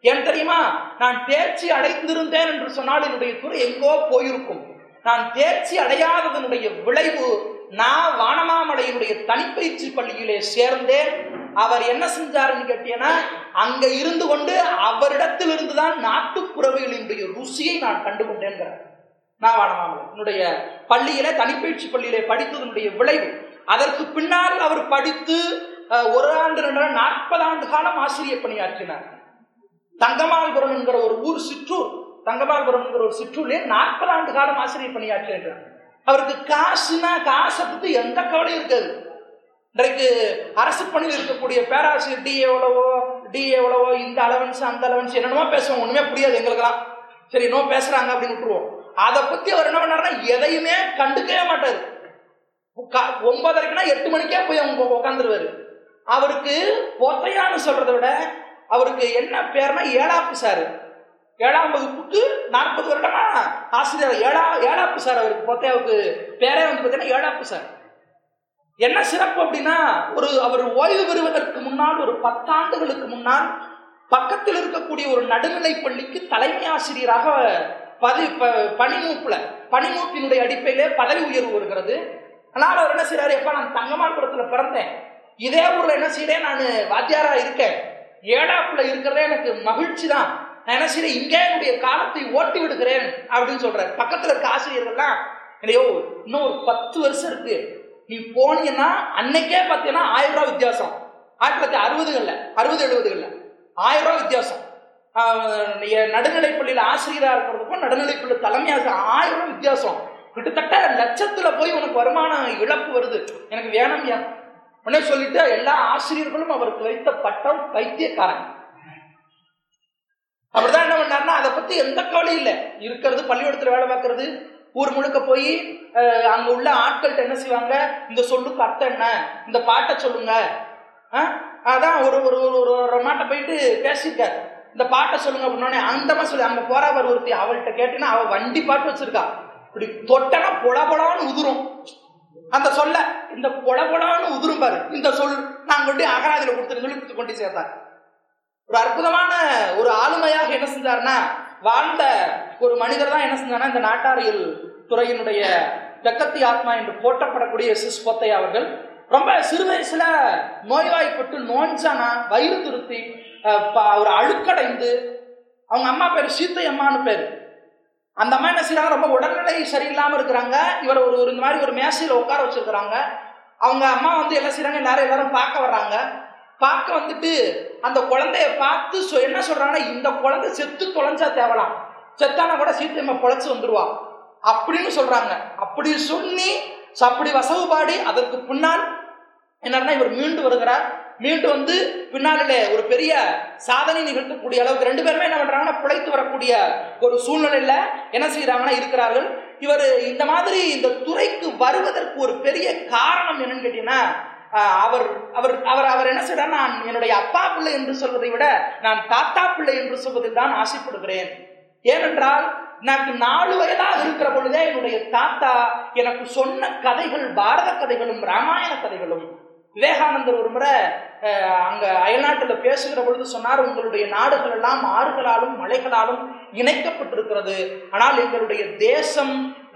ஏன் தெரியுமா? நான் தேர்ச்சி அடைந்திருந்தேன் என்று சொன்னால் என்னுடைய துறை எங்கோ போயிருக்கும். நான் தேர்ச்சி அடையாததனுடைய விளைவு நான் வானமாமலையினுடைய தனிப்பயிற்சி பள்ளியிலே சேர்ந்தேன். அவர் என்ன செஞ்சாருன்னு கேட்டீங்கன்னா அங்க இருந்து கொண்டு அவரிடத்தில் இருந்துதான் நாட்டுப்புறவிகளினுடைய ருசியை நான் கண்டுகொண்டேங்கிறார் நான் வானமாமலை என்னுடைய பள்ளியிலே தனிப்பயிற்சி பள்ளியில படித்ததனுடைய விளைவு. அதற்கு பின்னால் அவர் படித்து ஒரு ஆண்டு ரெண்டு நாற்பது ஆண்டு காலம் ஆசிரியர் பணியாற்றினார். தங்கமால்புரம் என்கிற ஒரு ஊர் சிற்றூர். தங்கமால்புரம் என்கிற ஒரு சிற்றூரிலே நாற்பது ஆண்டு காலம் ஆசிரியர் பணியாற்றினார். அவருக்கு காசுனா காசை பத்தி எந்த கவலையும் இருக்காது. இன்றைக்கு அரசு பணியில் இருக்கக்கூடிய பேராசிரியர் டி எவ்வளவோ டி எவ்வளவோ இந்த அலவன்ஸ் அந்த அலவன்ஸ் என்னென்னமோ பேசுவோம் ஒன்றுமே புரியாது எங்களுக்கெல்லாம். சரி இன்னும் பேசுறாங்க அப்படின்னு விட்டுருவோம். அதை பத்தி அவர் என்ன பண்ணாருன்னா எதையுமே கண்டுக்கவே மாட்டாரு. கா- ஒன்பதரைக்குன்னா எட்டு மணிக்கே போய் அவங்க உட்காந்துருவாரு அவருக்கு பொத்தையான்னு சொல்றதை விட அவருக்கு என்ன பேர்னா ஏழாப்பு சார் ஏழாம் வகுப்புக்கு நாற்பது வருடமா ஆசிரியர் ஏழா ஏழாப்பு சார் அவருக்கு பொத்தையாவுக்கு பேரே வந்து பார்த்தீங்கன்னா ஏழாப்பு சார் என்ன சிறப்பு அப்படின்னா ஒரு அவர் ஓய்வு பெறுவதற்கு முன்னால் ஒரு பத்தாண்டுகளுக்கு முன்னால் பக்கத்தில் இருக்கக்கூடிய ஒரு நடுநிலை பள்ளிக்கு தலைமை ஆசிரியராக பதவி ப- பணிமூப்புல பணிமூப்பினுடைய அடிப்படையிலே பதவி உயர்வு வருகிறது. ஆனால் அவர் என்ன செய்யறாரு எப்ப நான் தங்கமான்புரத்துல பிறந்தேன். இதே ஊர்ல என்ன செய்யறேன் நான் வாத்தியாரா இருக்கேன். ஏழாப்புல இருக்கிறதே எனக்கு மகிழ்ச்சி தான் நான் என்ன செய்யறேன் இங்கே என்னுடைய காலத்தை ஓட்டி விடுகிறேன் அப்படின்னு சொல்றாரு. பக்கத்துல இருக்க ஆசிரியர்கள்லாம் இல்லையோ இன்னும் ஒரு பத்து வருஷம் இருக்கு. நீ போனீங்கன்னா அன்னைக்கே பார்த்தீங்கன்னா ஆயிரம் ரூபாய் வித்தியாசம். ஆயிரத்தி தொள்ளாயிரத்தி அறுபதுகளில் அறுபது எழுபதுகளில். ஆயிரம் ரூபாய் வித்தியாசம். நடுநிலைப்பள்ளியில் ஆசிரியராக இருக்கிறதுக்கும் நடுநிலைப்பள்ளி தலைமையாக ஆயிரம் ரூபாய் வித்தியாசம். கிட்டத்தட்ட லட்சத்துல போய் உனக்கு வருமான இழப்பு வருது. எனக்கு வேணும் ஏன் உடனே சொல்லிட்டு எல்லா ஆசிரியர்களும் அவருக்கு வைத்த பட்டம் பைத்தியக்காரன். அப்படிதான் என்ன பண்ணாருன்னா அதை பத்தி எந்த கவலையும் இல்லை. இருக்கிறது பள்ளிக்கூடத்துல வேலை பார்க்கறது ஊர் முழுக்க போய் அங்க உள்ள ஆட்கள்கிட்ட என்ன செய்வாங்க? இந்த சொல்லுக்கு அர்த்தம் என்ன? இந்த பாட்டை சொல்லுங்க. அதான் ஒரு ஒரு ஒரு ஒரு ஒரு மாட்டை போயிட்டு பேசியிருக்காரு. இந்த பாட்டை சொல்லுங்க அப்படின்னோடனே அந்தமா சொல்லி அங்க போறா ஒருத்தி அவள்கிட்ட கேட்டுன்னா அவள் வண்டி பாட்டு வச்சிருக்கா. இப்படி தொட்டனா பொலபொலான்னு உதிரும். அந்த சொல்ல இந்த பொலபொலான்னு உதிரும் பாரு. இந்த சொல் நான் கொண்டு அகராதியில கொடுத்துட்டு சொல்லி கொண்டு சேர்த்தார் ஒரு அற்புதமான ஒரு ஆளுமையாக என்ன செஞ்சாருன்னா வாழ்ந்த ஒரு மனிதர் தான் என்ன செஞ்சாங்கன்னா இந்த நாட்டாரியல் துறையினுடைய வெக்கத்தி ஆத்மா என்று போற்றப்படக்கூடிய சிஸ் பொத்தையா அவர்கள் ரொம்ப சிறு வயசுல நோய்வாய்ப்பட்டு நோஞ்சானா வயிறு திருத்தி அஹ், ஒரு அழுக்கடைந்து அவங்க அம்மா பேர் சீத்தை அம்மான்னு பேர். அந்த அம்மா என்ன செய்யறாங்க ரொம்ப உடல்நிலை சரியில்லாம இருக்கிறாங்க. இவர் ஒரு ஒரு இந்த மாதிரி ஒரு மேசையில் உட்கார வச்சிருக்கிறாங்க. அவங்க அம்மா வந்து என்ன செய்யறாங்க எல்லாரும் எல்லாரும் பார்க்க வர்றாங்க. பார்க்க வந்துட்டு அந்த குழந்தைய பார்த்து என்ன சொல்றாங்கன்னா இந்த குழந்தை செத்து தொலைஞ்சா தேவலாம். செத்தானா கூட சீத்தையம்மா பொழைச்சு வந்துடுவா அப்படின்னு சொல்றாங்க. அப்படி சொல்லி அப்படி வசவுபாடி அதற்கு பின்னால் என்னன்னா இவர் மீண்டு வருகிறார். மீண்டு வந்து பின்னாலே ஒரு பெரிய சாதனை நிகழ்த்தக்கூடிய அளவுக்கு ரெண்டு பேருமே என்ன பண்றாங்கன்னா பிழைத்து வரக்கூடிய ஒரு சூழ்நிலையில என்ன செய்யறாங்கன்னா இருக்கிறார்கள். இவர் இந்த மாதிரி இந்த துறைக்கு வருவதற்கு ஒரு பெரிய காரணம் என்னன்னு கேட்டீங்கன்னா அவர் அவர் அவர் அவர் என்ன செய்யறார் நான் என்னுடைய அப்பா பிள்ளை என்று சொல்வதை விட நான் தாத்தா பிள்ளை என்று சொல்வதில் தான் ஆசைப்படுகிறேன். ஏனென்றால் எனக்கு நாலு வயதாக இருக்கிற பொழுதே என்னுடைய தாத்தா எனக்கு சொன்ன கதைகள் பாரத கதைகளும் ராமாயண கதைகளும். விவேகானந்தர் ஒரு முறை அங்க அயல்நாட்டில் பேசுகிற பொழுது சொன்னார் உங்களுடைய நாடுகள் எல்லாம் ஆறுகளாலும் மலைகளாலும் இணைக்கப்பட்டிருக்கிறது. ஆனால் எங்களுடைய தேசம்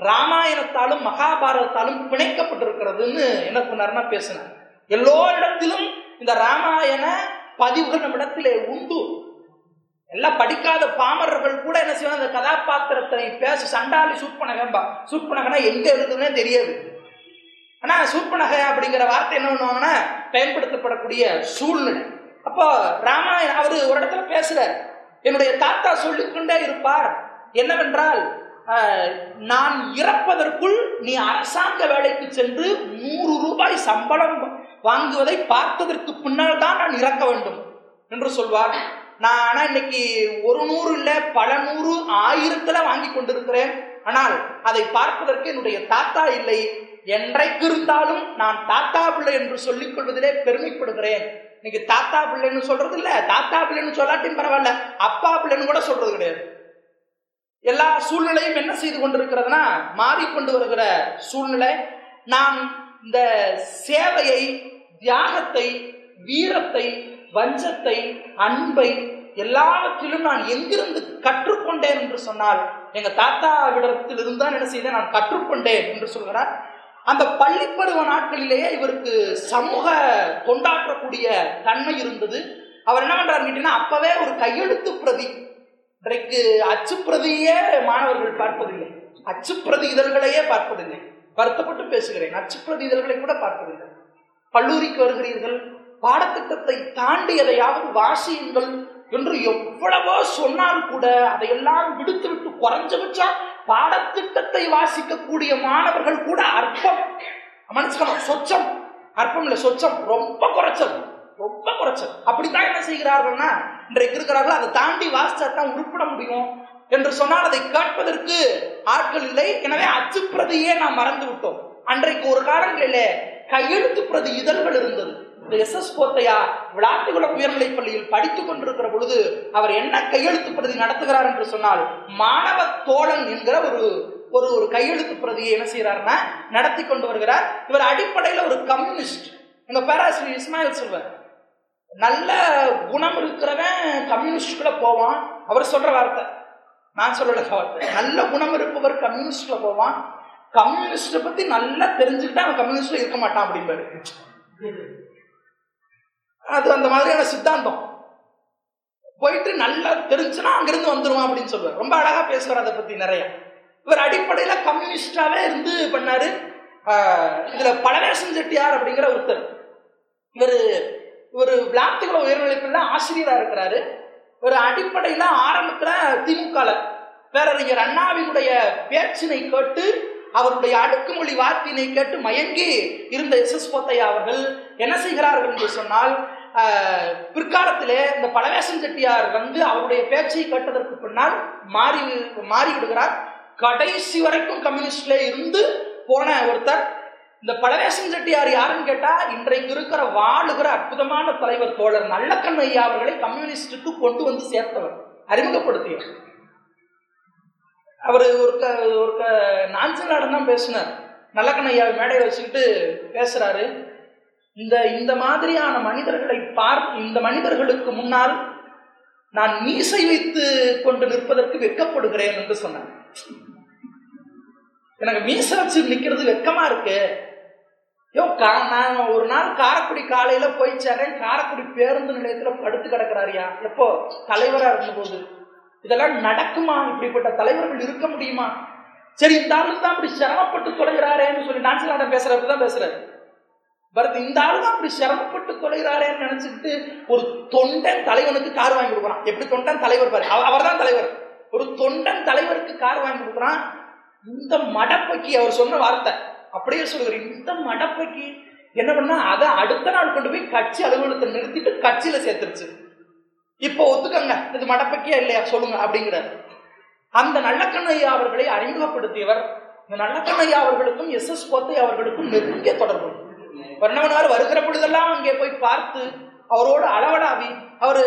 ராமாயணத்தாலும் மகாபாரதத்தாலும் பிணைக்கப்பட்டிருக்கிறதுன்னு என்ன சொன்னார்னா பேசினார். எல்லோ இடத்திலும் இந்த ராமாயண பதிவுகள் நம்மிடத்திலே உண்டு. எல்லாம் படிக்காத பாமரர்கள் கூட என்ன செய்வாங்க? அந்த கதாபாத்திரத்தை பேச சண்டாலி சூப்பனகம்பா சூப்பனகனா எங்க இருக்குதுன்னே தெரியாது. ஆனா சூப்பனக அப்படிங்கிற வார்த்தை என்ன பண்ணுவாங்கன்னா பயன்படுத்தப்படக்கூடிய சூழ்நிலை. அப்போ ராமாயணம் அவரு ஒரு இடத்துல பேசுறார். என்னுடைய தாத்தா சொல்லிக்கொண்டே இருப்பார். என்னவென்றால் நான் இறப்பதற்குள் நீ அரசாங்க வேலைக்கு சென்று நூறு ரூபாய் சம்பளம் வாங்குவதை பார்த்ததற்கு பின்னால் தான் நான் இறக்க வேண்டும் என்று சொல்வார். நான் ஆனா இன்னைக்கு ஒரு நூறு இல்ல பல நூறு ஆயிரத்துல வாங்கி கொண்டிருக்கிறேன். ஆனால் அதை பார்ப்பதற்கு என்னுடைய தாத்தா இல்லை. என்றைக்கு இருந்தாலும் நான் தாத்தா பிள்ளை என்று சொல்லிக் கொள்வதிலே பெருமைப்படுகிறேன். இன்னைக்கு தாத்தா பிள்ளைன்னு சொல்றது இல்ல தாத்தா பிள்ளைன்னு சொல்லாட்டியும் பரவாயில்ல அப்பா பிள்ளைன்னு கூட சொல்றது கிடையாது. எல்லா சூழ்நிலையும் என்ன செய்து கொண்டிருக்கிறதுனா மாறிக்கொண்டு வருகிற சூழ்நிலை. நாம் இந்த சேவையை தியாகத்தை வீரத்தை வஞ்சத்தை அன்பை எல்லாவற்றிலும் நான் எங்கிருந்து கற்றுக்கொண்டேன் என்று சொன்னால் எங்க தாத்தாவிடத்தில் இருந்தான் என்ன செய்தேன் நான் கற்றுக்கொண்டேன் என்று சொல்கிறார். அந்த பள்ளிப்பருவ நாட்களிலேயே இவருக்கு சமூக கொண்டாற்றக்கூடிய தன்மை இருந்தது. அவர் என்ன பண்றாரு கேட்டீங்கன்னா அப்பவே ஒரு கையெழுத்து பிரதி இன்றைக்கு அச்சுப்பிரதியே மாணவர்கள் பார்ப்பதில்லை. அச்சுப்பிரதி இதழ்களையே பார்ப்பதில்லை. வருத்தப்பட்டு பேசுகிறேன். அச்சுப்பிரதி இதழ்களை கூட பார்ப்பதில்லை. கல்லூரிக்கு வருகிறீர்கள். பாடத்திட்டத்தை தாண்டி எதையாவது வாசியுங்கள் என்று எவ்வளவோ சொன்னால் கூட அதையெல்லாம் விடுத்து விட்டு குறைஞ்சபட்சம் பாடத்திட்டத்தை வாசிக்கக்கூடிய மாணவர்கள் கூட அற்பம். மனசுக்கணும் சொச்சம். அற்பம் இல்லை சொச்சம். ரொம்ப குறைச்சல். ரொம்ப குறைச்சல். அப்படித்தான் என்ன செய்கிறார்கள்னா இன்றைக்கு இருக்கிறார்கள் அதை தாண்டி வாசிச்சா உருப்பிட முடியும் என்று சொன்னால் அதை கேட்பதற்கு ஆட்கள் இல்லை. எனவே அச்சுப்பிரதியே நாம் மறந்து விட்டோம். அன்றைக்கு ஒரு காலங்களிலே கையெழுத்து பிரதி இதழ்கள் இருந்தது. இந்த எஸ் எஸ் கோத்தையா விளாத்துக்குளம் உயர்நிலைப் பள்ளியில் படித்துக் கொண்டிருக்கிற பொழுது அவர் என்ன கையெழுத்து பிரதி நடத்துகிறார் என்று சொன்னால் மாணவ தோழன் என்கிற ஒரு ஒரு ஒரு கையெழுத்து பிரதியை என்ன செய்யறாருன்னா நடத்தி கொண்டு வருகிறார். இவர் அடிப்படையில் ஒரு கம்யூனிஸ்ட். எங்க பேராசிரியர் இஸ்மாயில் சொல்வார். நல்ல குணம் இருக்கிறவன் கம்யூனிஸ்டுக்குள்ள போவான். அவர் சொல்ற வார்த்தை. நான் சொல்லல வார்த்தை நல்ல குணம் இருப்பவர் கம்யூனிஸ்டுக்குள்ள போவான். கம்யூனிஸ்ட பத்தி நல்லா தெரிஞ்சுக்கிட்டா அவன் கம்யூனிஸ்ட்ல இருக்க மாட்டான் அப்படிம்பாரு. அது அந்த மாதிரியான சித்தாந்தம். போயிட்டு நல்லா தெரிஞ்சுனா அங்கிருந்து வந்துருவான் அப்படின்னு சொல்லுவார். ரொம்ப அழகா பேசுவார் அதை பத்தி நிறைய. இவர் அடிப்படையில கம்யூனிஸ்டாவே இருந்து பண்ணாரு. இதுல பழவேசன் செட்டியார் அப்படிங்கிற ஒருத்தர். இவர் ஒரு விளாத்துக்குள உயர்நிலைப்பில் ஆசிரியராக இருக்கிறாரு. ஒரு அடிப்படையில் ஆரம்பத்தில் திமுகல. பேரறிஞர் அண்ணாவினுடைய பேச்சினை கேட்டு அவருடைய அடுக்குமொழி வார்த்தையினை கேட்டு மயங்கி இருந்த எஸ் எஸ் போத்தையா அவர்கள் என்ன செய்கிறார்கள் என்று சொன்னால் பிற்காலத்திலே இந்த பழவேசன் செட்டியார் வந்து அவருடைய பேச்சை கேட்டதற்கு பின்னால் மாறி மாறிவிடுகிறார். கடைசி வரைக்கும் கம்யூனிஸ்ட்ல இருந்து போன ஒருத்தர் இந்த பழவேசன் செட்டியார் யாருன்னு கேட்டா இன்றைக்கு இருக்கிற வாழுகிற அற்புதமான தலைவர் தோழர் நல்லக்கண் ஐயா அவர்களை கம்யூனிஸ்டுக்கு கொண்டு வந்து சேர்த்தவர். அறிமுகப்படுத்தியவர். அவர் ஒருக்க ஒருக்க ஒரு தான் பேசினார். நல்லக்கண் ஐயா மேடையில் வச்சுக்கிட்டு பேசுறாரு. இந்த இந்த மாதிரியான மனிதர்களை பார் இந்த மனிதர்களுக்கு முன்னால் நான் மீசை வைத்து கொண்டு நிற்பதற்கு வெட்கப்படுகிறேன் என்று சொன்னார். எனக்கு மீசை வச்சு நிற்கிறது வெக்கமா இருக்கு. யோ கா நான் ஒரு நாள் காரைக்குடி காலையில போய் சேர்றேன். காரைக்குடி பேருந்து நிலையத்துல படுத்து கிடக்குறாருயா? எப்போ? தலைவரா இருந்தபோது. இதெல்லாம் நடக்குமா? இப்படிப்பட்ட தலைவர்கள் இருக்க முடியுமா? சரி இந்த ஆளு தான் அப்படி சிரமப்பட்டு தொலைகிறாரேன்னு சொல்லி நான்சிலாண்டம் பேசுறதுக்கு தான் பேசுறாரு. பரத் இந்த ஆளு தான் அப்படி சிரமப்பட்டு தொலைகிறாரேன்னு நினைச்சுக்கிட்டு ஒரு தொண்டன் தலைவனுக்கு கார் வாங்கி கொடுக்குறான். எப்படி தொண்டன் தலைவர் பாரு. அவர் தான் தலைவர். ஒரு தொண்டன் தலைவருக்கு கார் வாங்கி கொடுக்குறான். இந்த மடப்பக்கி அவர் சொன்ன வார்த்தை. அப்படியே சொல்லுவார் இந்த மடப்பைக்கு என்ன பண்ணா அதை அடுத்த நாள் கொண்டு போய் கட்சி அலுவலகத்தை நிறுத்திட்டு கட்சியில சேர்த்துருச்சு. இப்போ ஒத்துக்கங்க இது மடப்பைக்கியா இல்லையா சொல்லுங்க அப்படிங்கிறார். அந்த நல்லக்கண்ணையா அவர்களை அறிமுகப்படுத்தியவர் இந்த நல்லக்கண்ணையா அவர்களுக்கும் எஸ் எஸ் கோத்தை அவர்களுக்கும் நெருங்கிய தொடர்பு. வர்ணவனார் வருகிற பொழுதெல்லாம் அங்கே போய் பார்த்து அவரோடு அளவடாவி அவரு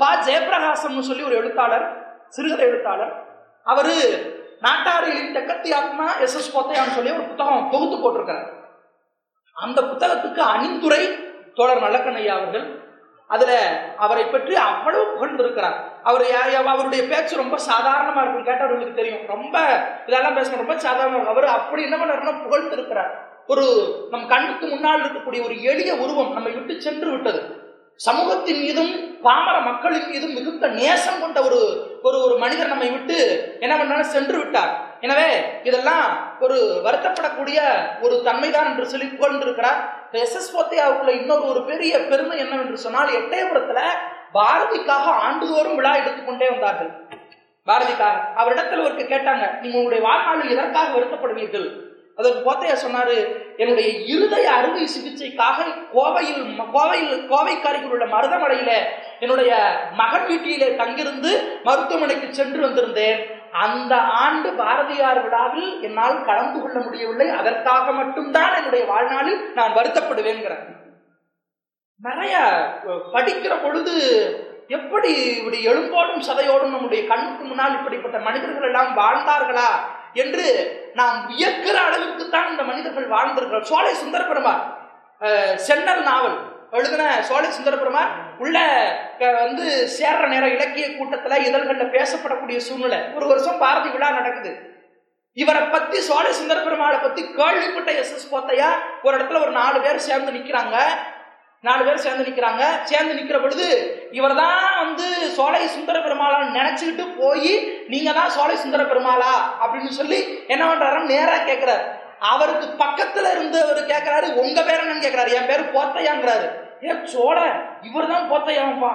பா. ஜெயபிரகாசம்னு சொல்லி ஒரு எழுத்தாளர் சிறுகதை எழுத்தாளர் அவரு நாட்டாரிகளின் தெக்கத்தி ஆத்மா எஸ் எஸ் கோத்தையான்னு சொல்லி ஒரு புத்தகம் தொகுத்து போட்டிருக்காரு அந்த புத்தகத்துக்கு அணிந்துரை தோழர் நல்லக்கண்ணையா அவர்கள் அதுல அவரை பற்றி அவ்வளவு புகழ்ந்திருக்கிறார். அவர் யா- அவருடைய பேச்சு ரொம்ப சாதாரணமா இருக்கும் கேட்டவர்களுக்கு தெரியும். ரொம்ப இதெல்லாம் பேசணும் ரொம்ப சாதாரணமா இருக்கும். அவர் அப்படி என்ன பண்ணாருன்னா புகழ்ந்திருக்கிறார். ஒரு நம் கண்ணுக்கு முன்னால் இருக்கக்கூடிய ஒரு எளிய உருவம் நம்மை விட்டு சென்று விட்டது. சமூகத்தின் மீதும் பாமர மக்களின் மீதும் மிகுந்த நேசம் கொண்ட ஒரு ஒரு ஒரு மனிதர் நம்மை விட்டு என்ன பண்ணாலும் சென்று விட்டார். எனவே இதெல்லாம் ஒரு வருத்தப்படக்கூடிய ஒரு தன்மைதான் என்று சொல்லி புகழ்ந்திருக்கிறார். எஸ் எஸ் போத்தையாவுக்குள்ள இன்னொரு ஒரு பெரிய பெருமை என்னவென்று சொன்னால் எட்டயபுரத்துல பாரதிக்காக ஆண்டுதோறும் விழா எடுத்துக்கொண்டே வந்தார்கள். பாரதிக்காக. அவரிடத்தில் ஒருக்கு கேட்டாங்க நீங்க உங்களுடைய வாழ்நாளில் எதற்காக வருத்தப்படுவீர்கள்? அதற்கு போத்தையா சொன்னாரு என்னுடைய இருதய அறுவை சிகிச்சைக்காக கோவையில் கோவையில் கோவைக்காரிகள் உள்ள மருதமடையில என்னுடைய மகன் வீட்டிலே தங்கிருந்து மருத்துவமனைக்கு சென்று வந்திருந்தேன். அந்த ஆண்டு பாரதியார் விழாவில் என்னால் கலந்து கொள்ள முடியவில்லை. அதற்காக மட்டும்தான் என்னுடைய வாழ்நாளில் நான் வருத்தப்படுவேங்கிறேன் நிறைய படிக்கிற பொழுது எப்படி இப்படி எழும்போடும் சதையோடும் நம்முடைய கண்ணுக்கு முன்னால் இப்படிப்பட்ட மனிதர்கள் எல்லாம் வாழ்ந்தார்களா? என்று நாம் வியக்கிற அளவுக்கு தான் இந்த மனிதர்கள் வாழ்ந்திருக்கிறோம் சோலை சுந்தர பெருமாள் சென்னல் நாவல். எழுதின சோலை சுந்தர பெருமாள் உள்ள வந்து சேர்ற நேரம் இலக்கிய கூட்டத்தில் இதழ்களில் பேசப்படக்கூடிய சூழ்நிலை. ஒரு வருஷம் பாரதி விழா நடக்குது. இவரை பத்தி சோழ சுந்தர பெருமாளை பத்தி கேள்விப்பட்ட எஸ் எஸ் போத்தையா ஒரு இடத்துல ஒரு நாலு பேர் சேர்ந்து நிக்கிறாங்க. நாலு பேர் சேர்ந்து நிற்கிறாங்க சேர்ந்து நிற்கிற பொழுது இவர் தான் வந்து சோலை சுந்தர பெருமாளான்னு நினைச்சுக்கிட்டு போய் நீங்க தான் சோலை சுந்தர பெருமாளா? அப்படின்னு சொல்லி என்ன பண்ணுறாருன்னு நேரா கேட்கிறாரு அவருக்கு பக்கத்துல இருந்து அவர் கேட்கிறாரு உங்க பேர் என்னன்னு கேட்கிறாரு என் பேரு போத்தையாங்கிறாரு. ஏ சோழ இவர் தான் போத்தையாப்பா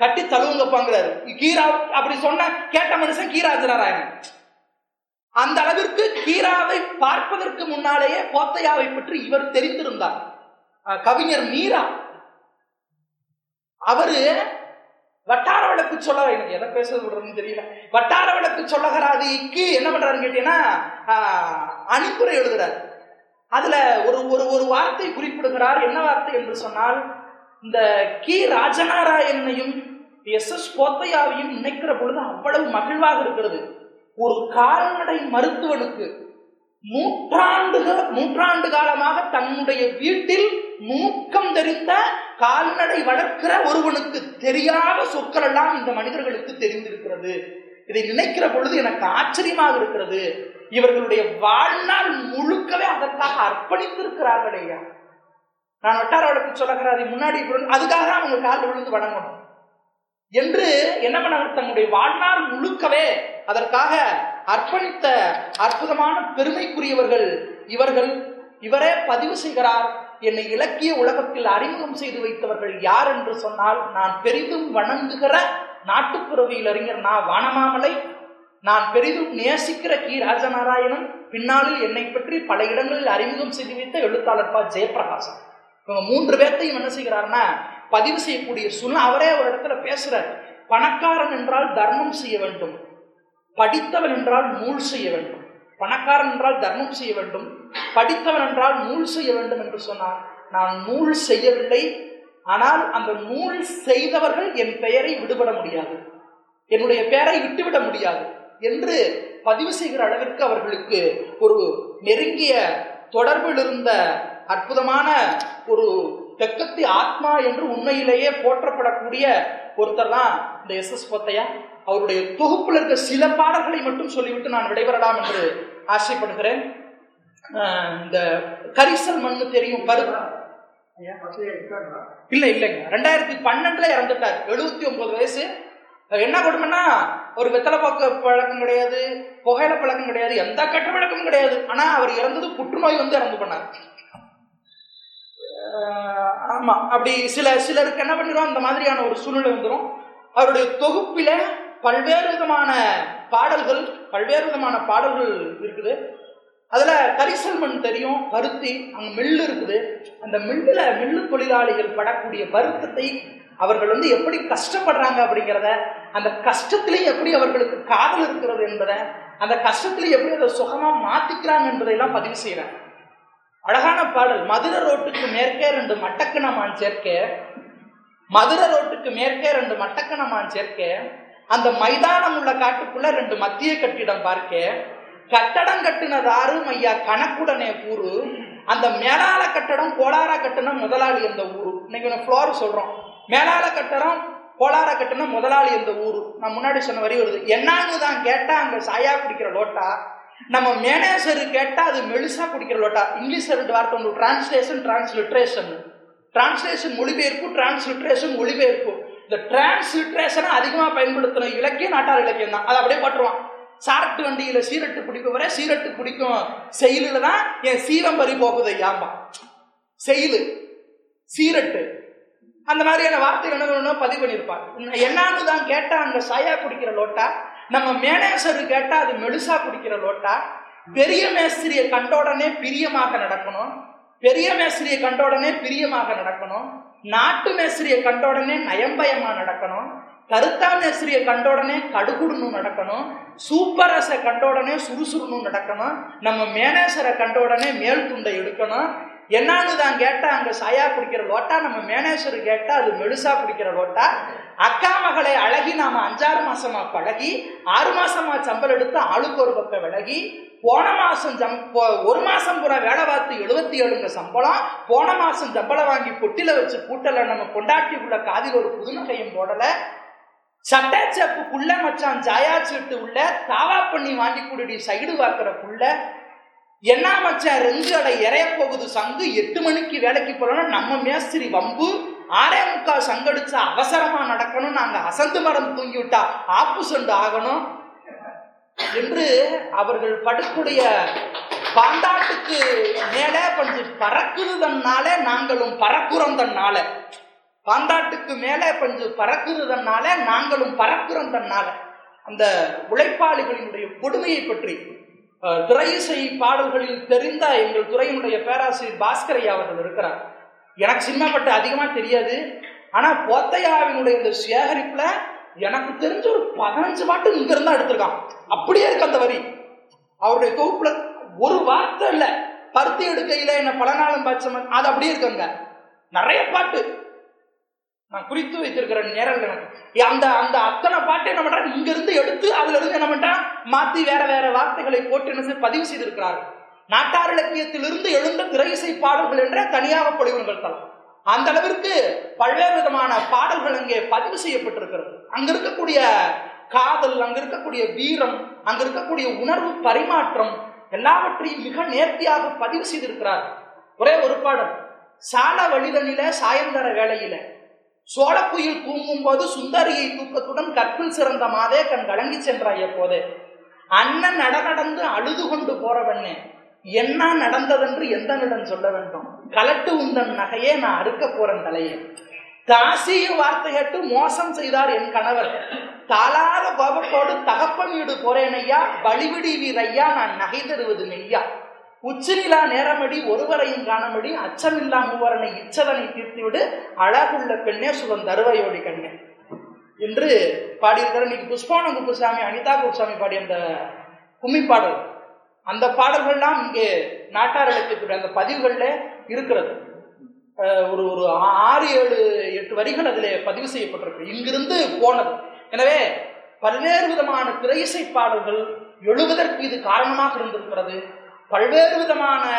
கட்டி தழுவுங்கப்பாங்கிறாரு. கீரா அப்படி சொன்ன கேட்ட மனுஷன் கீராஜனாராயணன். அந்த அளவிற்கு கீராவை பார்ப்பதற்கு முன்னாலேயே போத்தையாவை பற்றி இவர் தெரிந்திருந்தார். கவிஞர் மீரா. அவரு வட்டார விளக்கு சொல்ல எனக்கு எதை பேச விடுறதுன்னு தெரியல. வட்டார விளக்கு சொல்லகராதிக்கு என்ன பண்றாருன்னு கேட்டீங்கன்னா ஆஹ், அணிப்புரை எழுதுறாரு. அதுல ஒரு ஒரு ஒரு வார்த்தை குறிப்பிடுகிறார். என்ன வார்த்தை என்று சொன்னால் இந்த கி. ராஜநாராயணனையும் எஸ். எஸ். போத்தையாவையும் நினைக்கிற பொழுது அவ்வளவு மகிழ்வாக இருக்கிறது. ஒரு கால்நடை மருத்துவனுக்கு நூற்றாண்டுகள் நூற்றாண்டு காலமாக தன்னுடைய வீட்டில் மூக்கம் தெரிந்த கால்நடை வளர்க்கிற ஒருவனுக்கு தெரியாத சொற்கள் எல்லாம் இந்த மனிதர்களுக்கு தெரிந்திருக்கிறது. இதை நினைக்கிற பொழுது எனக்கு ஆச்சரியமாக இருக்கிறது. இவர்களுடைய வாழ்நாள் முழுக்கவே அதற்காக அர்ப்பணித்திருக்கிறார்கள் ஐயா. நான் வட்டார வழக்கு சொல்லக்கிறார் அதை முன்னாடி அதுக்காக அதுக்காக அவங்க காலில் விழுந்து வணங்கணும். என்று என்ன பண்ணாங்க தன்னுடைய வாழ்நாள் முழுக்கவே அதற்காக அர்ப்பணித்த அற்புதமான பெருமைக்குரியவர்கள் இவர்கள் இவரே பதிவு செய்கிறார். என்னை இலக்கிய உலகத்தில் அறிமுகம் செய்து வைத்தவர்கள் யார் என்று சொன்னால் நான் பெரிதும் வணங்குகிற நாட்டுப்புறவியில் அறிஞர் நான் வானமாமலை நான் பெரிதும் நேசிக்கிற கி. ராஜநாராயணன் பின்னாளில் என்னை பற்றி பல இடங்களில் அறிமுகம் செய்து வைத்த எழுத்தாளர் பா. ஜெயபிரகாசன் இவங்க மூன்று பேர்த்தையும் என்ன செய்கிறாருன்னா பதிவு செய்யக்கூடிய சூழ்நிலை அவரே ஒரு இடத்துல பேசுறார். பணக்காரன் என்றால் தர்மம் செய்ய வேண்டும். படித்தவன் என்றால் நூல் செய்ய வேண்டும். பணக்காரன் என்றால் தர்மம் செய்ய வேண்டும். படித்தவன் என்றால் நூல் செய்ய வேண்டும் என்று சொன்னார் நான் நூல் செய்யவில்லை. ஆனால் அந்த நூல் செய்தவர்கள் என் பெயரை விடுபட முடியாது. என்னுடைய பெயரை விட்டுவிட முடியாது என்று பதிவு செய்கிற அளவிற்கு அவர்களுக்கு ஒரு நெருங்கிய தொடர்பில் இருந்த அற்புதமான ஒரு தெக்கத்தி ஆத்மா என்று உண்மையிலேயே போற்றப்படக்கூடிய ஒருத்தர் தான் இந்த எஸ் எஸ் பொத்தையா அவருடைய தொகுப்பில் இருக்க சில பாடல்களை மட்டும் சொல்லிவிட்டு நான் விடைபெறலாம் என்று ஆசைப்படுகிறேன். இந்த கரிசல் மண்ணு தெரியும் பரு இல்ல இல்லைங்க. ரெண்டாயிரத்தி பன்னெண்டுல இறந்துட்டார். எழுபத்தி ஒன்பது வயசு. என்ன கொடுமைன்னா ஒரு வெத்தலை பக்க பழக்கம் கிடையாது புகையில பழக்கம் கிடையாது எந்த கெட்ட பழக்கமும் கிடையாது. ஆனா அவர் இறந்தது புற்றுநோய் வந்து இறந்து பண்ணார் ஆமா. அப்படி சில சிலருக்கு என்ன பண்ணிடும் இந்த மாதிரியான ஒரு சூழ்நிலை வந்துடும் அவருடைய தொகுப்பில பல்வேறு விதமான பாடல்கள் பல்வேறு விதமான பாடல்கள் இருக்குது. அதுல கரிசல் மண் தெரியும் பருத்தி அங்க மில்லு இருக்குது. அந்த மில்லுல மில்லு தொழிலாளிகள் படக்கூடிய வருத்தத்தை அவர்கள் வந்து எப்படி கஷ்டப்படுறாங்க அப்படிங்கிறத அந்த கஷ்டத்திலையும் எப்படி அவர்களுக்கு காதல் இருக்கிறது என்பதை அந்த கஷ்டத்திலையும் எப்படி அதை சுகமா மாத்திக்கிறாங்க என்பதையெல்லாம் பதிவு செய்யறாங்க. அழகான பாடல் மதுரை ரோட்டுக்கு மேற்கே ரெண்டு மட்டக்கணமான் சேர்க்க. மதுரை ரோட்டுக்கு மேற்கே ரெண்டு மட்டக்கணமான் சேர்க்க. அந்த மைதானம் உள்ள காட்டுக்குள்ள ரெண்டு மத்திய கட்டிடம் பார்க்க. கட்டடம் கட்டுனதாரும் ஐயா கணக்குடனே கூறு அந்த மேலால கட்டடம் கோளார கட்டணம் முதலாளி அந்த ஊரு. இன்னைக்கு ஃப்ளோர் சொல்றோம். மேலால கட்டடம் கோளார கட்டணம் முதலாளி அந்த ஊரு. நான் முன்னாடி சொன்ன வரி வருது. என்னான்னு தான் கேட்டா அங்க சாயா குடிக்கிற லோட்டா. நம்ம மேனேஜர் கேட்டா அது மெலிசா குடிக்கிற லோட்டா. இங்கிலீஷ் ரெண்டு வார்த்தை ஒன்று டிரான்ஸ்லேஷன் டிரான்ஸ்லிட்ரேஷன் டிரான்ஸ்லேஷன் மொழிபெயர்ப்பு டிரான்ஸ்லிட்ரேஷன் மொழிபெயர்ப்பு. இந்த டிரான்ஸ்லிட்ரேஷனை அதிகமாக பயன்படுத்தின இலக்கியம் நாட்டார் இலக்கியம் தான் அதை அப்படியே பட்டுருவான் சாரட்டு வண்டியில சீரட்டு பிடிக்கும் வரை சீரட்டு பிடிக்கும். செயலில் தான் என் சீரம் பறி போகுது ஐயாம்பா செயலு சீரட்டு. அந்த மாதிரியான வார்த்தைகள் என்ன பண்ணணும் பதிவு பண்ணியிருப்பார் என்னான்னு தான் கேட்டா அந்த சாயா குடிக்கிற லோட்டா நம்ம மேனேஜர் கேட்டா அது மெலுசா குடிக்கிற லோட்டா பெரிய மேஸ்திரியை கண்டோடனே பிரியமாக நடக்கணும் பெரிய மேஸ்திரியை கண்டோடனே பிரியமாக நடக்கணும் நாட்டு மேஸ்திரியை கண்டோடனே நயம்பயமா நடக்கணும் கருத்தா கண்ட உடனே கடுகுடுன்னு நடக்கணும். சூப்பரஸை கண்டோடனே சுறுசுறுன்னு நடக்கணும். நம்ம மேனேஜரை கண்டோடனே மேல் துண்டை எடுக்கணும். என்னான்னு தான் கேட்டால் அங்கே சாயா குடிக்கிற லோட்டா நம்ம மேனேஜர் கேட்டால் அது மெழுசா குடிக்கிற லோட்டா. அக்கா மகளை அழகி நாம் அஞ்சாறு மாசமா பழகி ஆறு மாசமா சம்பளம் எடுத்து ஆளுக்கு ஒரு பக்கம் விலகி போன மாசம் ஜம் போ- ஒரு மாசம் பூரா வேலை பார்த்து எழுபத்தி ஏழுங்க சம்பளம் போன மாசம் சம்பளம் வாங்கி பொட்டில வச்சு கூட்டல நம்ம கொண்டாட்டி உள்ள காதில் ஒரு புதுநகையும் போடலை. சட்டை புள்ள மச்சான் ஜாயா சீட்டு உள்ள தாவா பண்ணி வாங்கி கொடுடி சைடு பார்க்குற புள்ள. என்ன மச்சான் ரெண்டு அடை இறைய போகுது சங்கு எட்டு மணிக்கு வேலைக்கு போறோம்னா நம்ம மேஸ்திரி வம்பு ஆறே முக்கால் சங்கடிச்சா அவசரமா நடக்கணும் நாங்க அசந்து மரம் தூங்கி விட்டா ஆப்புசண்ட் ஆகணும் என்று அவர்கள் படுக்கூடிய பாண்டாட்டுக்கு மேலே கொஞ்சம் பறக்குதுதன்னாலே நாங்களும் பறக்குறோம் தன்னால. பாண்டாட்டுக்கு மேலே கொஞ்சம் பறக்குதுதன்னால நாங்களும் பறக்கிறோம் தன்னால. அந்த உழைப்பாளிகளினுடைய கொடுமையை பற்றி துறையிசை இசை பாடல்களில் தெரிந்த எங்கள் துறையினுடைய பேராசிரியர் பாஸ்கரையா அவர்கள் இருக்கிறார். எனக்கு சினிமா பட்டு அதிகமாக தெரியாது. ஆனால் போத்தையாவினுடைய இந்த சேகரிப்பில் எனக்கு தெரிஞ்ச ஒரு பதினஞ்சு பாட்டு இங்கிருந்தா எடுத்திருக்கான். அப்படியே இருக்கு அந்த வரி. அவருடைய தொகுப்புல ஒரு வார்த்தை இல்லை. பருத்தி எடுக்கையில் என்ன பல நாளும் பாய்ச்சமன் அது அப்படியே இருக்குங்க நிறைய பாட்டு. நான் குறித்து வைத்திருக்கிற நேரம் எனக்கு. அந்த அந்த அத்தனை பாட்டை என்ன பண்றாங்க இங்க இருந்து எடுத்து அதுல இருந்து என்ன பண்றான் மாத்தி வேற வேற வார்த்தைகளை போட்டு என்ன பதிவு செய்திருக்கிறார்கள் நாட்டார் இலக்கியத்திலிருந்து எழுந்த திரை இசை பாடல்கள் என்ற தனியாக பொழிவுகள் தளம். அந்த அளவிற்கு பல்வேறு விதமான பாடல்கள் அங்கே பதிவு செய்யப்பட்டிருக்கிறது. அங்க இருக்கக்கூடிய காதல் அங்க இருக்கக்கூடிய வீரம் அங்க இருக்கக்கூடிய உணர்வு பரிமாற்றம் எல்லாவற்றையும் மிக நேர்த்தியாக பதிவு செய்திருக்கிறார். ஒரே ஒரு பாடல். சால வழிதனில சாயந்தர வேளையில. சோழக்குயில் தூங்கும் போது சுந்தரியை தூக்கத்துடன் கற்பில் சிறந்த மாதே கண் கலங்கி சென்றாய் எப்போது அண்ணன் நட நடந்து அழுது கொண்டு போறவண்ணே என்ன நடந்ததென்று எந்தனிடம் சொல்ல வேண்டும்? கலட்டு உந்தன் நகையே நான் அறுக்க போறேன் தலையே. தாசிய வார்த்தை கேட்டு மோசம் செய்தார் என் கணவர். தாளாத கோபத்தோடு தகப்பன் வீடு போறேன் ஐயா வழிவிடி நான் நகை தருவது நெய்யா? உச்சினிலா நேரமடி ஒருவரையும் காணமடி அச்சமில்லா மூவரனை இச்சதனை தீர்த்துவிடு அழகுள்ள பெண்ணே சுகம் தருவையோடி கண்ணே. என்று பாடியிருக்கிற இன்னைக்கு புஷ்பான குப்புசாமி அனிதா குப்புசாமி பாடிய அந்த கும்மி பாடல் அந்த பாடல்கள்லாம் இங்கே நாட்டார் இலக்கியத்துடைய அந்த பதிவுகளில் இருக்கிறது. ஒரு ஒரு ஆறு ஏழு எட்டு வரிகள் அதில் பதிவு செய்யப்பட்டிருக்கு. இங்கிருந்து போனது. எனவே பல்வேறு விதமான திரையிசை பாடல்கள் எழுவதற்கு இது காரணமாக இருந்திருக்கிறது. பல்வேறு விதமான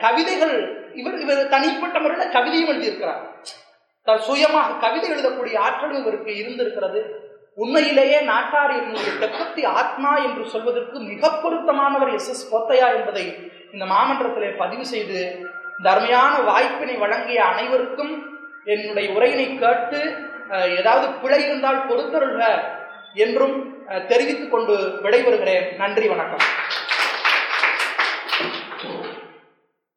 கவிதைகள் இவர் இவர் தனிப்பட்ட முறையில் கவிதையும் எழுதியிருக்கிறார். த- சுயமாக கவிதை எழுதக்கூடிய ஆற்றலும் இவருக்கு இருந்திருக்கிறது. உண்மையிலேயே நாட்டார் என்னுடைய தெப்பத்தி ஆத்மா என்று சொல்வதற்கு மிக பொருத்தமானவர் எஸ் எஸ் கோத்தையா என்பதை இந்த மாமன்றத்திலே பதிவு செய்து இந்த அருமையான வாய்ப்பினை வழங்கிய அனைவருக்கும் என்னுடைய உரையினை கேட்டு ஏதாவது பிழை இருந்தால் பொறுத்தருள்க என்றும் தெரிவித்துக் கொண்டு விடைபெறுகிறேன். நன்றி வணக்கம்.